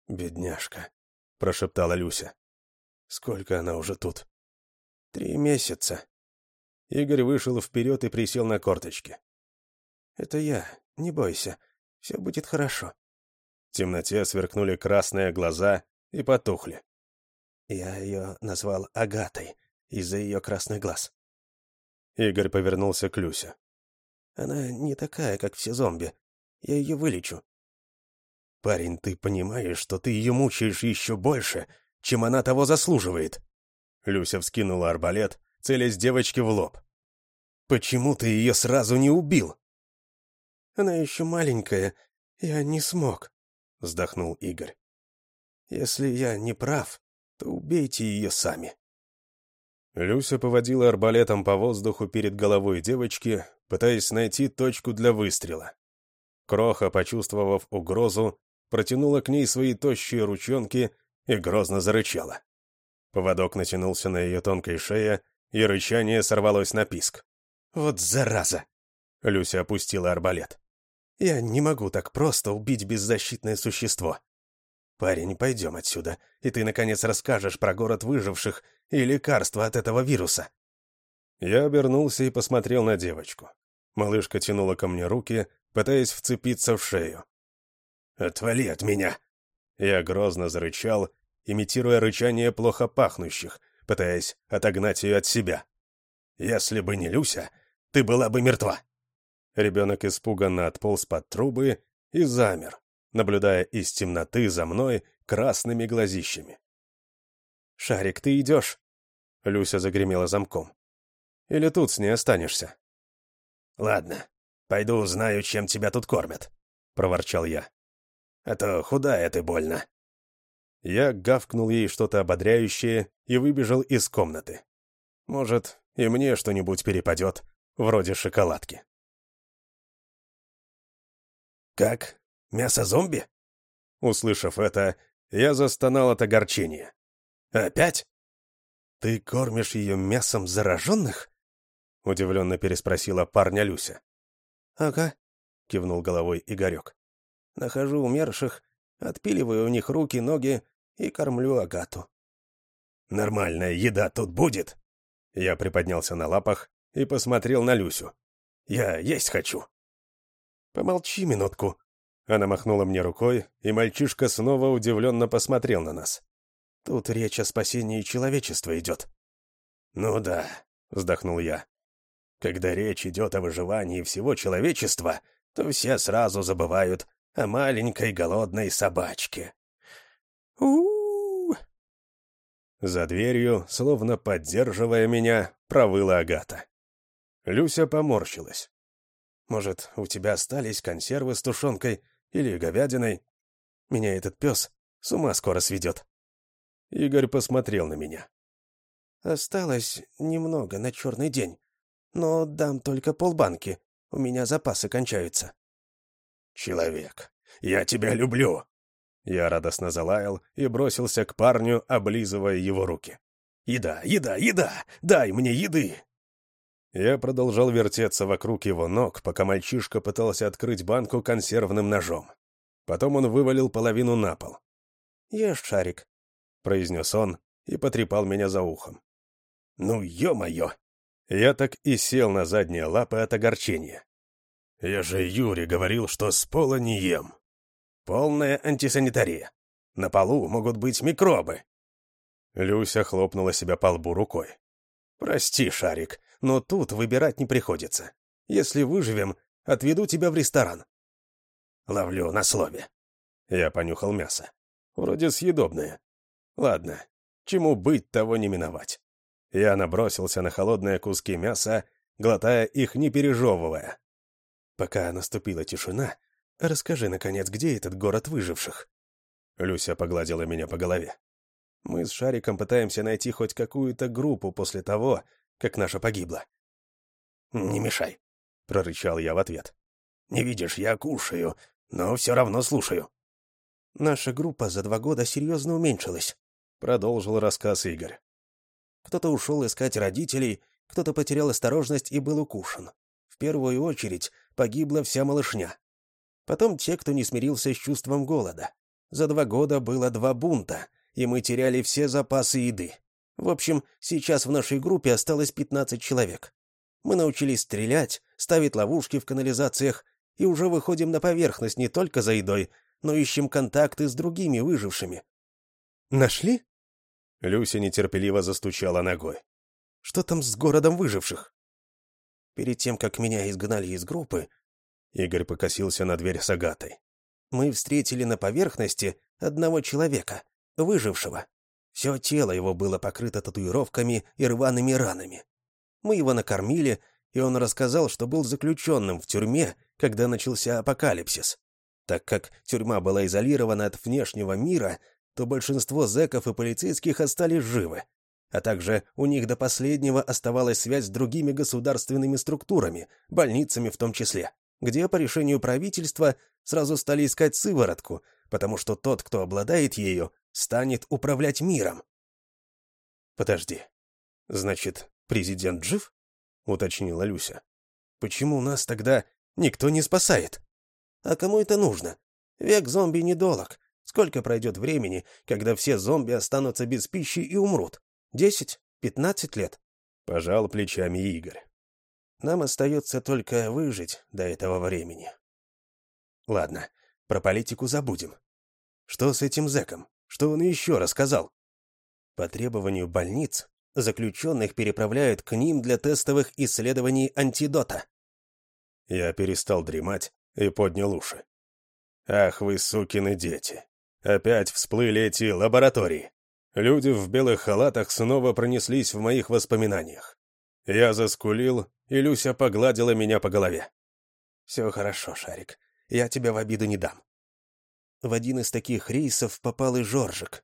«Бедняжка», — прошептала Люся. «Сколько она уже тут?» «Три месяца». Игорь вышел вперед и присел на корточки. «Это я, не бойся, все будет хорошо». В темноте сверкнули красные глаза и потухли. Я ее назвал Агатой из-за ее красных глаз. Игорь повернулся к Люсе. «Она не такая, как все зомби. Я ее вылечу». «Парень, ты понимаешь, что ты ее мучаешь еще больше, чем она того заслуживает?» Люся вскинула арбалет, целясь девочке в лоб. «Почему ты ее сразу не убил?» «Она еще маленькая, я не смог», — вздохнул Игорь. «Если я не прав, то убейте ее сами». Люся поводила арбалетом по воздуху перед головой девочки, пытаясь найти точку для выстрела. Кроха, почувствовав угрозу, протянула к ней свои тощие ручонки и грозно зарычала. Поводок натянулся на ее тонкой шее, и рычание сорвалось на писк. «Вот зараза!» — Люся опустила арбалет. «Я не могу так просто убить беззащитное существо. Парень, пойдем отсюда, и ты, наконец, расскажешь про город выживших и лекарства от этого вируса». Я обернулся и посмотрел на девочку. Малышка тянула ко мне руки, пытаясь вцепиться в шею. «Отвали от меня!» Я грозно зарычал, имитируя рычание плохо пахнущих, пытаясь отогнать ее от себя. «Если бы не Люся, ты была бы мертва!» Ребенок испуганно отполз под трубы и замер, наблюдая из темноты за мной красными глазищами. «Шарик, ты идешь?» Люся загремела замком. «Или тут с ней останешься?» «Ладно, пойду узнаю, чем тебя тут кормят», — проворчал я. «А то худая ты больно». Я гавкнул ей что-то ободряющее и выбежал из комнаты. Может, и мне что-нибудь перепадет, вроде шоколадки. «Как? Мясо зомби?» Услышав это, я застонал от огорчения. «Опять?» «Ты кормишь ее мясом зараженных?» Удивленно переспросила парня Люся. «Ага», — кивнул головой Игорек. «Нахожу умерших отпиливаю у них руки, ноги и кормлю Агату. «Нормальная еда тут будет?» Я приподнялся на лапах и посмотрел на Люсю. «Я есть хочу». «Помолчи минутку». Она махнула мне рукой, и мальчишка снова удивленно посмотрел на нас. «Тут речь о спасении человечества идет». «Ну да», — вздохнул я. «Когда речь идет о выживании всего человечества, то все сразу забывают о маленькой голодной собачке. у, За дверью, словно поддерживая меня, провыла Агата. Люся поморщилась. «Может, у тебя остались консервы с тушенкой или говядиной? Меня этот пес с ума скоро сведет». Игорь посмотрел на меня. «Осталось немного на черный день, но дам только полбанки, у меня запасы кончаются». «Человек, я тебя люблю!» Я радостно залаял и бросился к парню, облизывая его руки. «Еда, еда, еда! Дай мне еды!» Я продолжал вертеться вокруг его ног, пока мальчишка пытался открыть банку консервным ножом. Потом он вывалил половину на пол. «Ешь, шарик», — произнес он и потрепал меня за ухом. «Ну, ё-моё!» Я так и сел на задние лапы от огорчения. «Я же Юре говорил, что с пола не ем». «Полная антисанитария. На полу могут быть микробы». Люся хлопнула себя по лбу рукой. «Прости, Шарик, но тут выбирать не приходится. Если выживем, отведу тебя в ресторан». «Ловлю на слове». Я понюхал мясо. Вроде съедобное. Ладно, чему быть, того не миновать. Я набросился на холодные куски мяса, глотая их не пережевывая. Пока наступила тишина, расскажи, наконец, где этот город выживших?» Люся погладила меня по голове. «Мы с Шариком пытаемся найти хоть какую-то группу после того, как наша погибла». «Не мешай», — прорычал я в ответ. «Не видишь, я кушаю, но все равно слушаю». «Наша группа за два года серьезно уменьшилась», — продолжил рассказ Игорь. «Кто-то ушел искать родителей, кто-то потерял осторожность и был укушен. В первую очередь погибла вся малышня. Потом те, кто не смирился с чувством голода. За два года было два бунта, и мы теряли все запасы еды. В общем, сейчас в нашей группе осталось 15 человек. Мы научились стрелять, ставить ловушки в канализациях и уже выходим на поверхность не только за едой, но ищем контакты с другими выжившими. «Нашли?» Люся нетерпеливо застучала ногой. «Что там с городом выживших?» Перед тем, как меня изгнали из группы, Игорь покосился на дверь с Агатой. Мы встретили на поверхности одного человека, выжившего. Все тело его было покрыто татуировками и рваными ранами. Мы его накормили, и он рассказал, что был заключенным в тюрьме, когда начался апокалипсис. Так как тюрьма была изолирована от внешнего мира, то большинство зэков и полицейских остались живы, а также у них до последнего оставалась связь с другими государственными структурами, больницами в том числе, где по решению правительства сразу стали искать сыворотку, потому что тот, кто обладает ею, станет управлять миром. «Подожди. Значит, президент жив?» — уточнила Люся. «Почему нас тогда никто не спасает?» А кому это нужно? Век зомби недолог. Сколько пройдет времени, когда все зомби останутся без пищи и умрут? Десять? Пятнадцать лет?» Пожал плечами Игорь. «Нам остается только выжить до этого времени». «Ладно, про политику забудем. Что с этим зэком? Что он еще рассказал?» По требованию больниц заключенных переправляют к ним для тестовых исследований антидота. Я перестал дремать и поднял уши. «Ах вы, сукины дети! Опять всплыли эти лаборатории!» Люди в белых халатах снова пронеслись в моих воспоминаниях. Я заскулил, и Люся погладила меня по голове. «Все хорошо, Шарик. Я тебя в обиду не дам». В один из таких рейсов попал и Жоржик.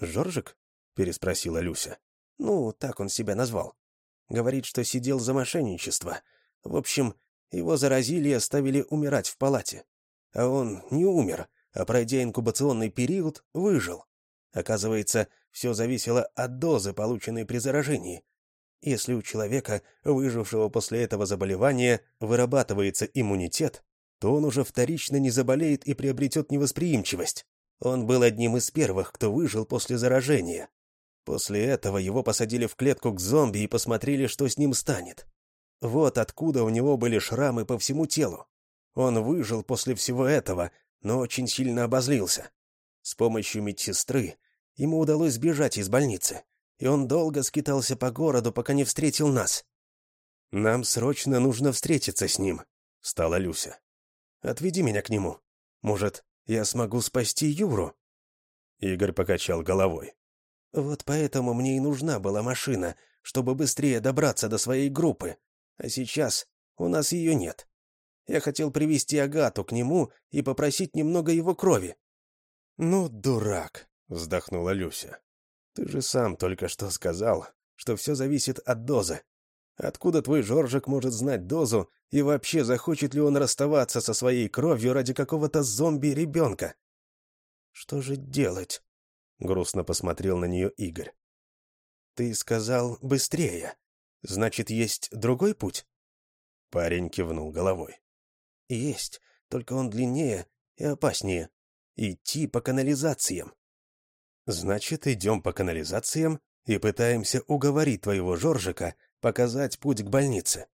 «Жоржик?» — переспросила Люся. «Ну, так он себя назвал. Говорит, что сидел за мошенничество. В общем, его заразили и оставили умирать в палате. А он не умер, а пройдя инкубационный период, выжил. Оказывается, все зависело от дозы, полученной при заражении. Если у человека, выжившего после этого заболевания, вырабатывается иммунитет, то он уже вторично не заболеет и приобретет невосприимчивость. Он был одним из первых, кто выжил после заражения. После этого его посадили в клетку к зомби и посмотрели, что с ним станет. Вот откуда у него были шрамы по всему телу. Он выжил после всего этого, но очень сильно обозлился. С помощью медсестры ему удалось сбежать из больницы, и он долго скитался по городу, пока не встретил нас. «Нам срочно нужно встретиться с ним», — стала Люся. «Отведи меня к нему. Может, я смогу спасти Юру?» Игорь покачал головой. «Вот поэтому мне и нужна была машина, чтобы быстрее добраться до своей группы. А сейчас у нас ее нет. Я хотел привести Агату к нему и попросить немного его крови». «Ну, дурак», — вздохнула Люся. «Ты же сам только что сказал, что все зависит от дозы. Откуда твой Жоржик может знать дозу и вообще захочет ли он расставаться со своей кровью ради какого-то зомби-ребенка?» «Что же делать?» — грустно посмотрел на нее Игорь. «Ты сказал быстрее. Значит, есть другой путь?» Парень кивнул головой. «Есть, только он длиннее и опаснее. Идти по канализациям». «Значит, идем по канализациям и пытаемся уговорить твоего Жоржика показать путь к больнице».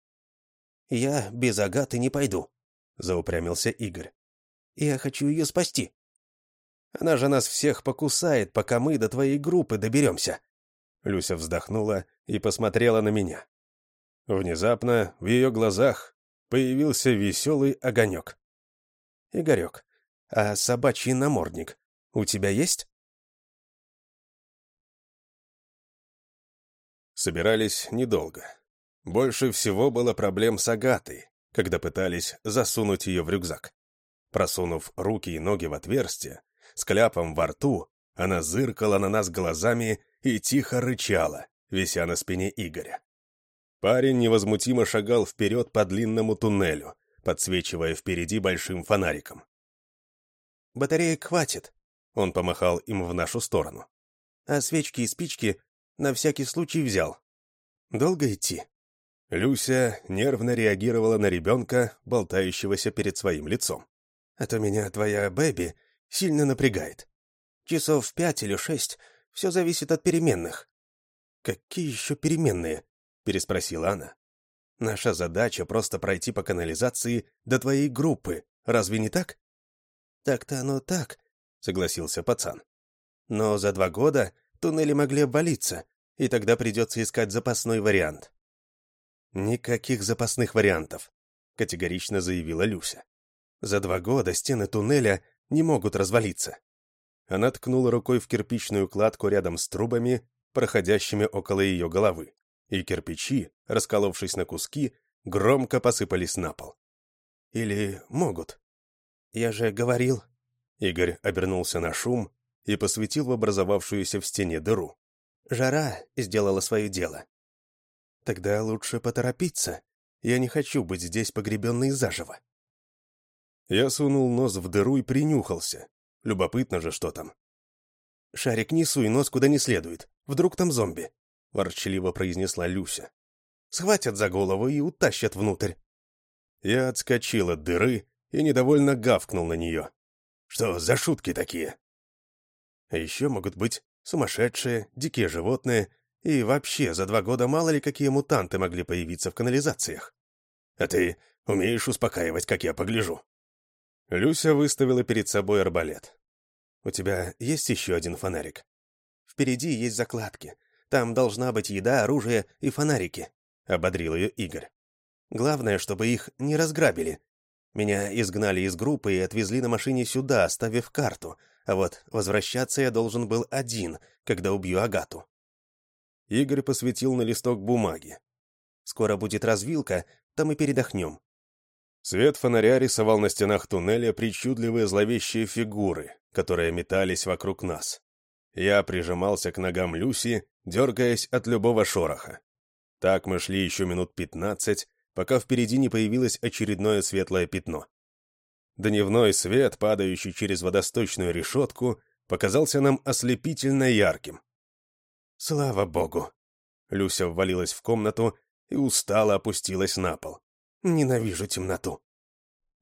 «Я без Агаты не пойду», — заупрямился Игорь. «Я хочу ее спасти». «Она же нас всех покусает, пока мы до твоей группы доберемся», Люся вздохнула и посмотрела на меня. Внезапно в ее глазах появился веселый огонек. «Игорек, а собачий намордник у тебя есть?» Собирались недолго. Больше всего было проблем с Агатой, когда пытались засунуть ее в рюкзак. Просунув руки и ноги в отверстие, с кляпом во рту, она зыркала на нас глазами и тихо рычала, вися на спине Игоря. Парень невозмутимо шагал вперед по длинному туннелю, подсвечивая впереди большим фонариком. «Батареек хватит», — он помахал им в нашу сторону. «А свечки и спички на всякий случай взял. Долго идти?» Люся нервно реагировала на ребенка, болтающегося перед своим лицом. «А то меня твоя Бэби сильно напрягает. Часов пять или шесть все зависит от переменных». «Какие еще переменные?» — переспросила она. «Наша задача просто пройти по канализации до твоей группы. Разве не так?» «Так-то оно так», — согласился пацан. «Но за два года туннели могли обвалиться, и тогда придется искать запасной вариант». «Никаких запасных вариантов», — категорично заявила Люся. «За два года стены туннеля не могут развалиться. Она ткнула рукой в кирпичную кладку рядом с трубами, проходящими около ее головы, и кирпичи, расколовшись на куски, громко посыпались на пол. Или могут. «Я же говорил...» Игорь обернулся на шум и посветил в образовавшуюся в стене дыру. «Жара сделала свое дело». «Тогда лучше поторопиться. Я не хочу быть здесь погребенный заживо». Я сунул нос в дыру и принюхался. Любопытно же, что там. «Шарик, не суй нос куда не следует. Вдруг там зомби?» — ворчливо произнесла Люся. «Схватят за голову и утащат внутрь». Я отскочил от дыры и недовольно гавкнул на нее. «Что за шутки такие?» А еще могут быть сумасшедшие, дикие животные, и вообще за два года мало ли какие мутанты могли появиться в канализациях. А ты умеешь успокаивать, как я погляжу. Люся выставила перед собой арбалет. «У тебя есть еще один фонарик?» «Впереди есть закладки. Там должна быть еда, оружие и фонарики», — ободрил ее Игорь. Главное, чтобы их не разграбили. Меня изгнали из группы и отвезли на машине сюда, оставив карту, а вот возвращаться я должен был один, когда убью Агату. Игорь посветил на листок бумаги. Скоро будет развилка, там и передохнем. Свет фонаря рисовал на стенах туннеля причудливые зловещие фигуры, которые метались вокруг нас. Я прижимался к ногам Люси, дергаясь от любого шороха. Так мы шли еще минут пятнадцать, пока впереди не появилось очередное светлое пятно. Дневной свет, падающий через водосточную решетку, показался нам ослепительно ярким. «Слава богу!» Люся ввалилась в комнату и устало опустилась на пол. «Ненавижу темноту».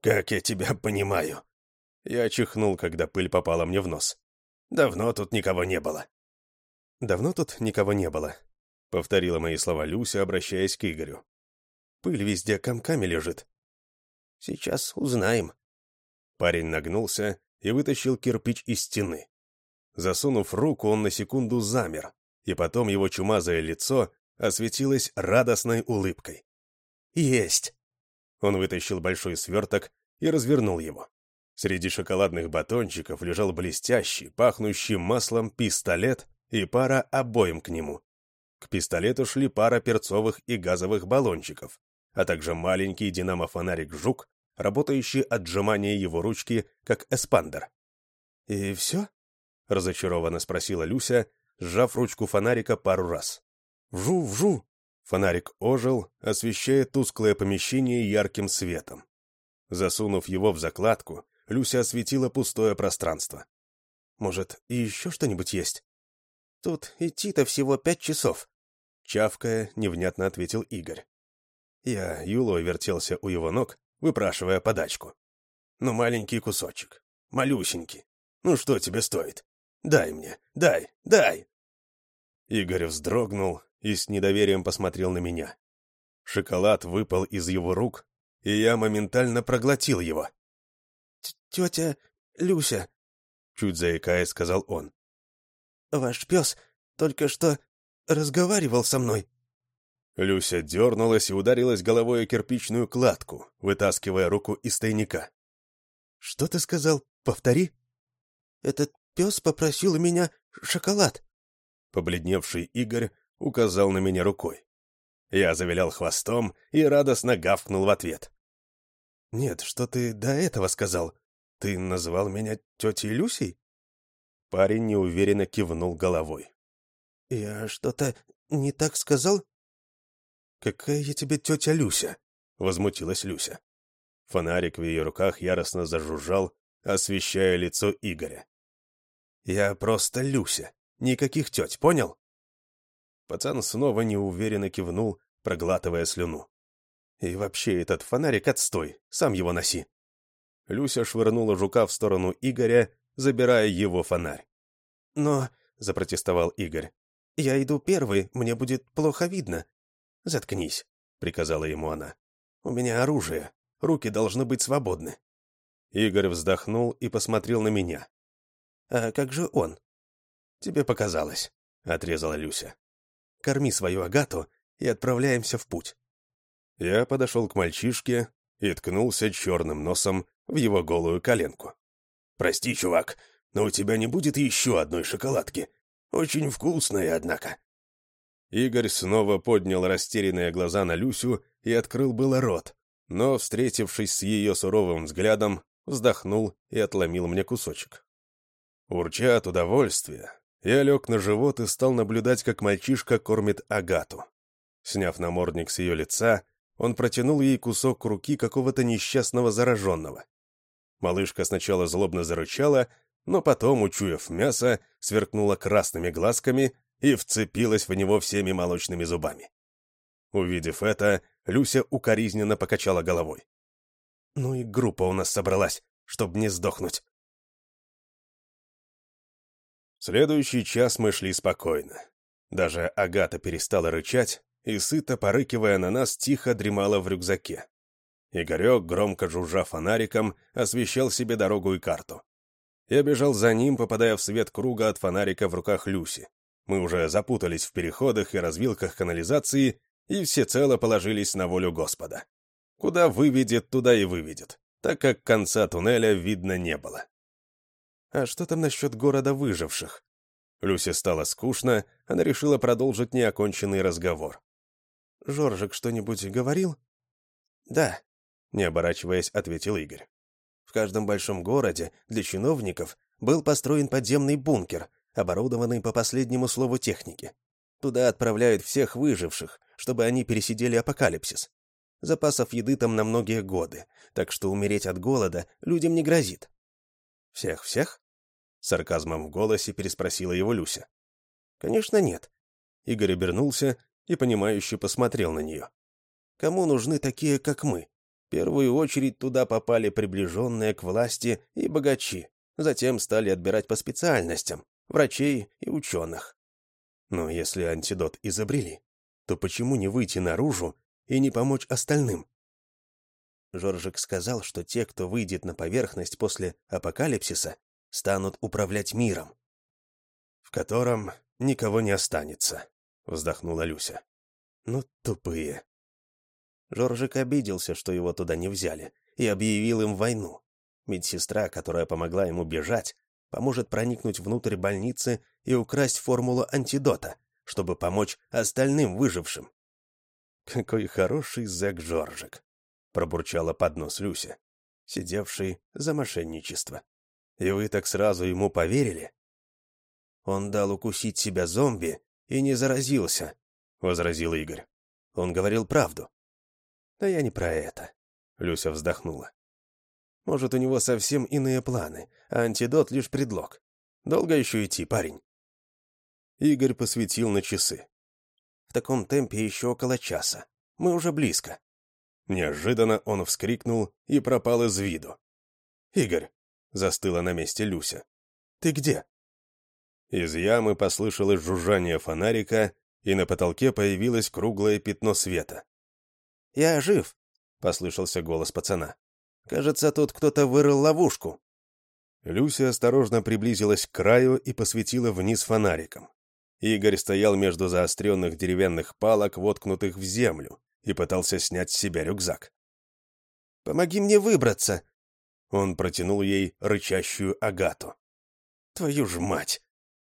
«Как я тебя понимаю!» Я чихнул, когда пыль попала мне в нос. «Давно тут никого не было». «Давно тут никого не было», — повторила мои слова Люся, обращаясь к Игорю. Пыль везде комками лежит. Сейчас узнаем. Парень нагнулся и вытащил кирпич из стены. Засунув руку, он на секунду замер, и потом его чумазое лицо осветилось радостной улыбкой. «Есть!» Он вытащил большой сверток и развернул его. Среди шоколадных батончиков лежал блестящий, пахнущий маслом пистолет и пара обоим к нему. К пистолету шли пара перцовых и газовых баллончиков, а также маленький динамо-фонарик «Жук», работающий от сжимания его ручки, как эспандер. «И все?» — разочарованно спросила Люся, сжав ручку фонарика пару раз. «Вжу-вжу!» Фонарик ожил, освещая тусклое помещение ярким светом. Засунув его в закладку, Люся осветила пустое пространство. «Может, и еще что-нибудь есть?» «Тут идти-то всего пять часов», — чавкая, невнятно ответил Игорь. Я юлой вертелся у его ног, выпрашивая подачку. «Ну, маленький кусочек. Малюсенький. Ну, что тебе стоит? Дай мне, дай, дай!» Игорь вздрогнул и с недоверием посмотрел на меня. Шоколад выпал из его рук, и я моментально проглотил его. «Тетя Люся», — чуть заикаясь, сказал он. «Ваш пес только что разговаривал со мной». Люся дернулась и ударилась головой о кирпичную кладку, вытаскивая руку из тайника. «Что ты сказал? Повтори». «Этот пес попросил у меня шоколад». Побледневший Игорь указал на меня рукой. Я завилял хвостом и радостно гавкнул в ответ. «Нет, что ты до этого сказал? Ты назвал меня тетей Люсей?» Парень неуверенно кивнул головой. «Я что-то не так сказал?» «Какая я тебе тетя Люся?» — возмутилась Люся. Фонарик в ее руках яростно зажужжал, освещая лицо Игоря. «Я просто Люся. Никаких теть, понял?» Пацан снова неуверенно кивнул, проглатывая слюну. «И вообще этот фонарик отстой, сам его носи». Люся швырнула жука в сторону Игоря, забирая его фонарь. «Но...» — запротестовал Игорь. «Я иду первый, мне будет плохо видно. «Заткнись», — приказала ему она. «У меня оружие. Руки должны быть свободны». Игорь вздохнул и посмотрел на меня. «А как же он?» «Тебе показалось», — отрезала Люся. «Корми свою Агату и отправляемся в путь». Я подошел к мальчишке и ткнулся черным носом в его голую коленку. «Прости, чувак, но у тебя не будет еще одной шоколадки. Очень вкусная, однако». Игорь снова поднял растерянные глаза на Люсю и открыл было рот, но, встретившись с ее суровым взглядом, вздохнул и отломил мне кусочек. Урча от удовольствия, я лег на живот и стал наблюдать, как мальчишка кормит Агату. Сняв намордник с ее лица, он протянул ей кусок руки какого-то несчастного зараженного. Малышка сначала злобно зарычала, но потом, учуяв мясо, сверкнула красными глазками и вцепилась в него всеми молочными зубами. Увидев это, Люся укоризненно покачала головой. «Ну и группа у нас собралась, чтобы не сдохнуть». Следующий час мы шли спокойно. Даже Агата перестала рычать и, сыто порыкивая на нас, тихо дремала в рюкзаке. Игорек, громко жужжа фонариком, освещал себе дорогу и карту. Я бежал за ним, попадая в свет круга от фонарика в руках Люси. Мы уже запутались в переходах и развилках канализации и всецело положились на волю Господа. Куда выведет, туда и выведет, так как конца туннеля видно не было. А что там насчет города выживших? Люсе стало скучно, она решила продолжить неоконченный разговор. «Жоржик что-нибудь говорил?» «Да», — не оборачиваясь, ответил Игорь каждом большом городе для чиновников был построен подземный бункер, оборудованный по последнему слову техники. Туда отправляют всех выживших, чтобы они пересидели апокалипсис. Запасов еды там на многие годы, так что умереть от голода людям не грозит. «Всех-всех?» — сарказмом в голосе переспросила его Люся. «Конечно нет». Игорь обернулся и, понимающе посмотрел на нее. «Кому нужны такие, как мы? первую очередь туда попали приближенные к власти и богачи, затем стали отбирать по специальностям, врачей и ученых. Но если антидот изобрели, то почему не выйти наружу и не помочь остальным? Жоржик сказал, что те, кто выйдет на поверхность после апокалипсиса, станут управлять миром, в котором никого не останется, вздохнула Люся. Ну, тупые. Жоржик обиделся, что его туда не взяли, и объявил им войну. Медсестра, которая помогла ему бежать, поможет проникнуть внутрь больницы и украсть формулу антидота, чтобы помочь остальным выжившим. «Какой хороший зэк Жоржик!» — пробурчала под нос Люся, сидевший за мошенничество. «И вы так сразу ему поверили?» «Он дал укусить себя зомби и не заразился», — возразил Игорь. «Он говорил правду. Да я не про это. Люся вздохнула. Может, у него совсем иные планы, а антидот — лишь предлог. Долго еще идти, парень?» Игорь посветил на часы. «В таком темпе еще около часа. Мы уже близко». Неожиданно он вскрикнул и пропал из виду. «Игорь!» — застыла на месте Люся. «Ты где?» Из ямы послышалось жужжание фонарика, и на потолке появилось круглое пятно света. «Я жив», — послышался голос пацана. «Кажется, тут кто-то вырыл ловушку». Люся осторожно приблизилась к краю и посветила вниз фонариком. Игорь стоял между заостренных деревянных палок, воткнутых в землю, и пытался снять с себя рюкзак. «Помоги мне выбраться!» Он протянул ей рычащую агату. «Твою ж мать!»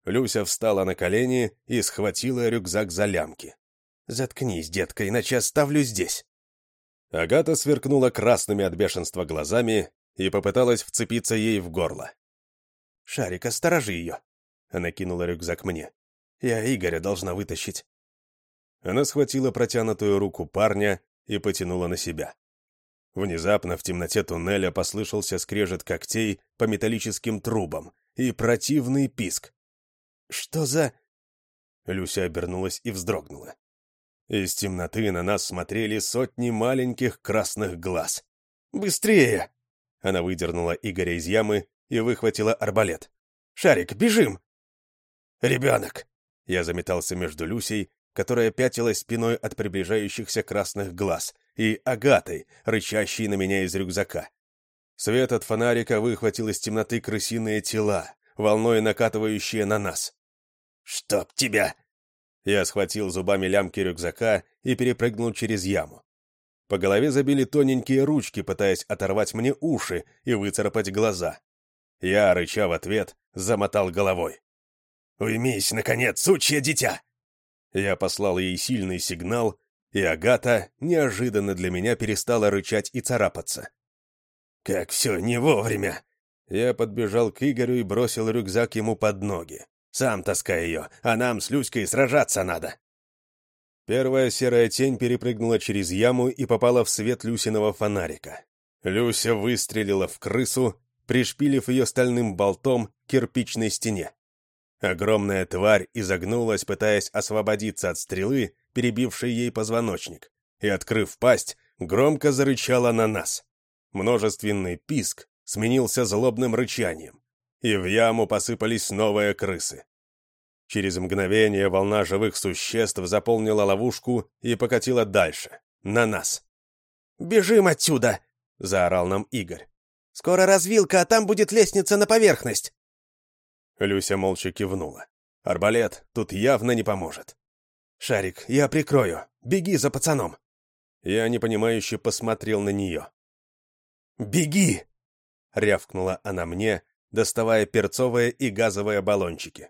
Люся встала на колени и схватила рюкзак за лямки. «Заткнись, детка, иначе оставлю здесь». Агата сверкнула красными от бешенства глазами и попыталась вцепиться ей в горло. «Шарик, осторожи ее!» Она кинула рюкзак мне. «Я Игоря должна вытащить». Она схватила протянутую руку парня и потянула на себя. Внезапно в темноте туннеля послышался скрежет когтей по металлическим трубам и противный писк. «Что за...» Люся обернулась и вздрогнула. Из темноты на нас смотрели сотни маленьких красных глаз. «Быстрее!» Она выдернула Игоря из ямы и выхватила арбалет. «Шарик, бежим!» «Ребенок!» Я заметался между Люсей, которая пятилась спиной от приближающихся красных глаз, и Агатой, рычащей на меня из рюкзака. Свет от фонарика выхватил из темноты крысиные тела, волной накатывающие на нас. «Чтоб тебя!» Я схватил зубами лямки рюкзака и перепрыгнул через яму. По голове забили тоненькие ручки, пытаясь оторвать мне уши и выцарапать глаза. Я, рыча в ответ, замотал головой. «Уймись, наконец, сучье дитя!» Я послал ей сильный сигнал, и Агата неожиданно для меня перестала рычать и царапаться. «Как все не вовремя!» Я подбежал к Игорю и бросил рюкзак ему под ноги. «Сам таскай ее, а нам с Люськой сражаться надо!» Первая серая тень перепрыгнула через яму и попала в свет Люсиного фонарика. Люся выстрелила в крысу, пришпилив ее стальным болтом к кирпичной стене. Огромная тварь изогнулась, пытаясь освободиться от стрелы, перебившей ей позвоночник, и, открыв пасть, громко зарычала на нас. Множественный писк сменился злобным рычанием, и в яму посыпались новые крысы. Через мгновение волна живых существ заполнила ловушку и покатила дальше, на нас. «Бежим отсюда!» — заорал нам Игорь. «Скоро развилка, а там будет лестница на поверхность!» Люся молча кивнула. «Арбалет тут явно не поможет». «Шарик, я прикрою. Беги за пацаном!» Я непонимающе посмотрел на нее. «Беги!» — рявкнула она мне, доставая перцовые и газовые баллончики.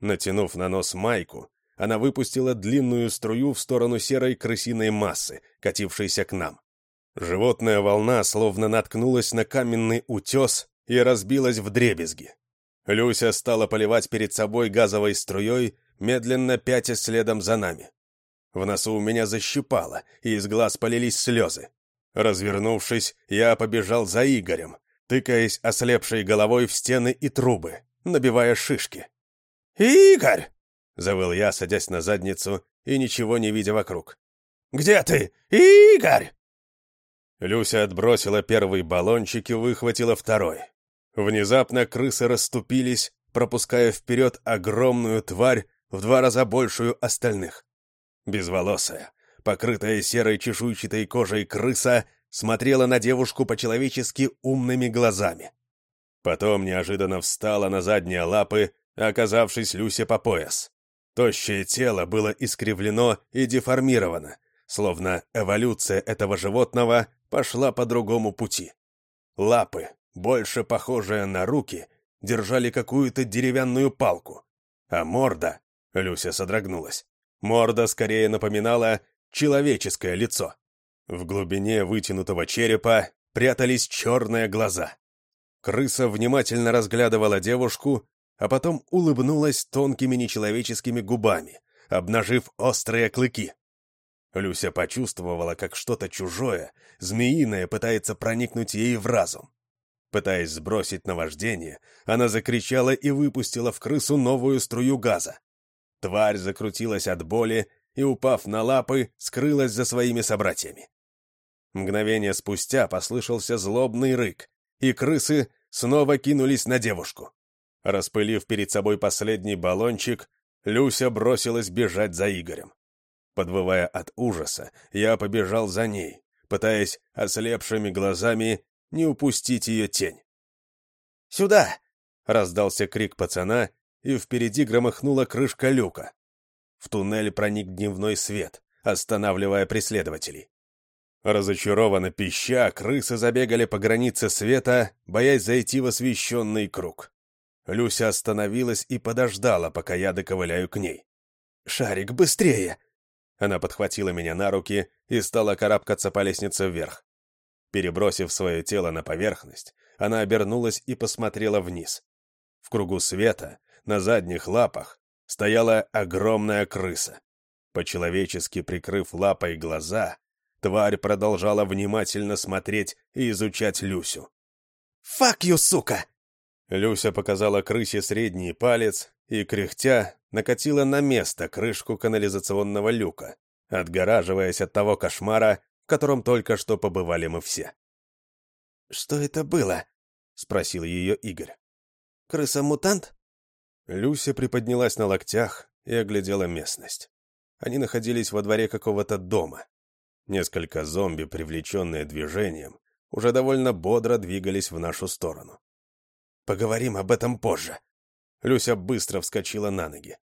Натянув на нос майку, она выпустила длинную струю в сторону серой крысиной массы, катившейся к нам. Животная волна словно наткнулась на каменный утес и разбилась в дребезги. Люся стала поливать перед собой газовой струей, медленно пятя следом за нами. В носу у меня защипало, и из глаз полились слезы. Развернувшись, я побежал за Игорем, тыкаясь ослепшей головой в стены и трубы, набивая шишки. «Игорь!» — завыл я, садясь на задницу и ничего не видя вокруг. «Где ты? Игорь!» Люся отбросила первый баллончик и выхватила второй. Внезапно крысы расступились, пропуская вперед огромную тварь в два раза большую остальных. Безволосая, покрытая серой чешуйчатой кожей крыса смотрела на девушку по-человечески умными глазами. Потом неожиданно встала на задние лапы оказавшись Люся по пояс. Тощее тело было искривлено и деформировано, словно эволюция этого животного пошла по другому пути. Лапы, больше похожие на руки, держали какую-то деревянную палку, а морда, Люся содрогнулась, морда скорее напоминала человеческое лицо. В глубине вытянутого черепа прятались черные глаза. Крыса внимательно разглядывала девушку, а потом улыбнулась тонкими нечеловеческими губами, обнажив острые клыки. Люся почувствовала, как что-то чужое, змеиное, пытается проникнуть ей в разум. Пытаясь сбросить наваждение, она закричала и выпустила в крысу новую струю газа. Тварь закрутилась от боли и, упав на лапы, скрылась за своими собратьями. Мгновение спустя послышался злобный рык, и крысы снова кинулись на девушку. Распылив перед собой последний баллончик, Люся бросилась бежать за Игорем. Подвывая от ужаса, я побежал за ней, пытаясь ослепшими глазами не упустить ее тень. «Сюда!» — раздался крик пацана, и впереди громыхнула крышка люка. В туннель проник дневной свет, останавливая преследователей. Разочарованно пища, крысы забегали по границе света, боясь зайти в освещенный круг. Люся остановилась и подождала, пока я доковыляю к ней. «Шарик, быстрее!» Она подхватила меня на руки и стала карабкаться по лестнице вверх. Перебросив свое тело на поверхность, она обернулась и посмотрела вниз. В кругу света, на задних лапах, стояла огромная крыса. По-человечески прикрыв лапой глаза, тварь продолжала внимательно смотреть и изучать Люсю. «Фак ю, сука!» Люся показала крысе средний палец и, кряхтя, накатила на место крышку канализационного люка, отгораживаясь от того кошмара, в котором только что побывали мы все. «Что это было?» — спросил ее Игорь. «Крыса-мутант?» Люся приподнялась на локтях и оглядела местность. Они находились во дворе какого-то дома. Несколько зомби, привлеченные движением, уже довольно бодро двигались в нашу сторону. Поговорим об этом позже». Люся быстро вскочила на ноги.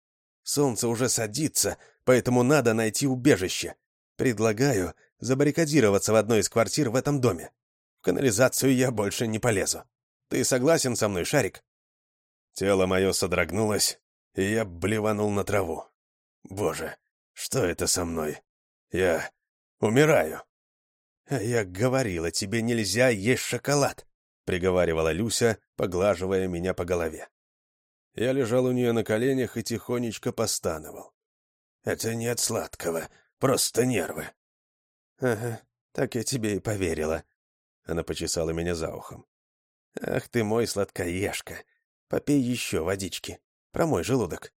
«Солнце уже садится, поэтому надо найти убежище. Предлагаю забаррикадироваться в одной из квартир в этом доме. В канализацию я больше не полезу. Ты согласен со мной, Шарик?» Тело мое содрогнулось, и я блеванул на траву. Боже, что это со мной? Я умираю. «А я говорила, тебе нельзя есть шоколад», — приговаривала Люся, поглаживая меня по голове. Я лежал у нее на коленях и тихонечко постановал. «Это не от сладкого, просто нервы». «Ага, так я тебе и поверила». Она почесала меня за ухом. «Ах ты мой сладкоежка! Попей еще водички. Промой желудок».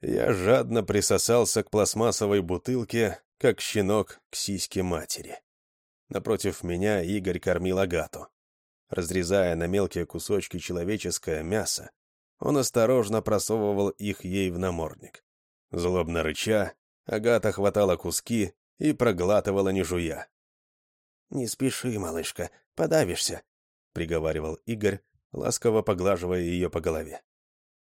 Я жадно присосался к пластмассовой бутылке, как щенок к сиське матери. Напротив меня Игорь кормил Агату. Разрезая на мелкие кусочки человеческое мясо, он осторожно просовывал их ей в намордник. Злобно рыча, Агата хватала куски и проглатывала не жуя. «Не спеши, малышка, подавишься», — приговаривал Игорь, ласково поглаживая ее по голове.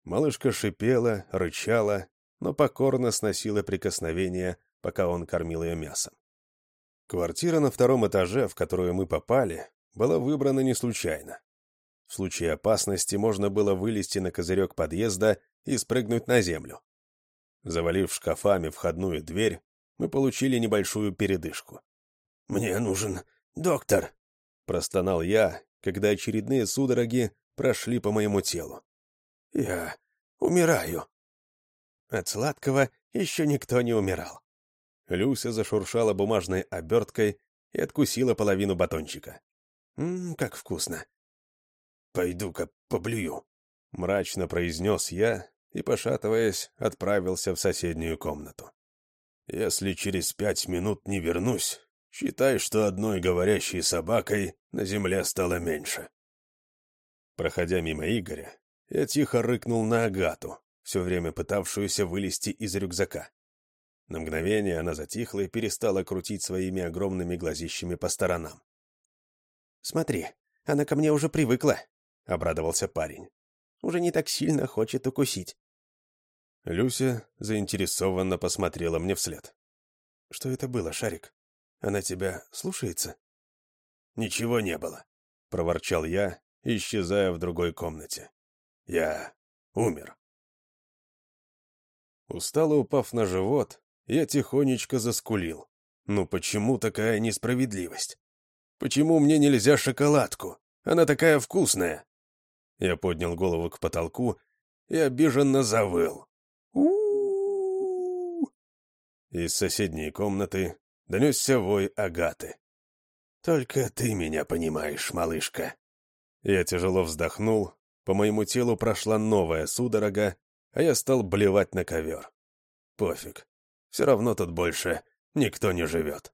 Малышка шипела, рычала, но покорно сносила прикосновения, пока он кормил ее мясом. Квартира на втором этаже, в которую мы попали, была выбрана не случайно. В случае опасности можно было вылезти на козырек подъезда и спрыгнуть на землю. Завалив шкафами входную дверь, мы получили небольшую передышку. «Мне нужен доктор», — простонал я, когда очередные судороги прошли по моему телу. «Я умираю». От сладкого еще никто не умирал. Люся зашуршала бумажной оберткой и откусила половину батончика. «Ммм, как вкусно!» «Пойду-ка поблюю», — мрачно произнес я и, пошатываясь, отправился в соседнюю комнату. «Если через пять минут не вернусь, считай, что одной говорящей собакой на земле стало меньше». Проходя мимо Игоря, я тихо рыкнул на Агату, все время пытавшуюся вылезти из рюкзака. На мгновение она затихла и перестала крутить своими огромными глазищами по сторонам. «Смотри, она ко мне уже привыкла», — обрадовался парень. «Уже не так сильно хочет укусить». Люся заинтересованно посмотрела мне вслед. «Что это было, Шарик? Она тебя слушается?» «Ничего не было», — проворчал я, исчезая в другой комнате. «Я умер». Устало упав на живот, я тихонечко заскулил. Ну почему такая несправедливость? Почему мне нельзя шоколадку? Она такая вкусная. Я поднял голову к потолку и обиженно завыл. у Из соседней комнаты донесся вой Агаты. «Только ты меня понимаешь, малышка». Я тяжело вздохнул, по моему телу прошла новая судорога, а я стал блевать на ковер. Пофиг, все равно тут больше никто не живет.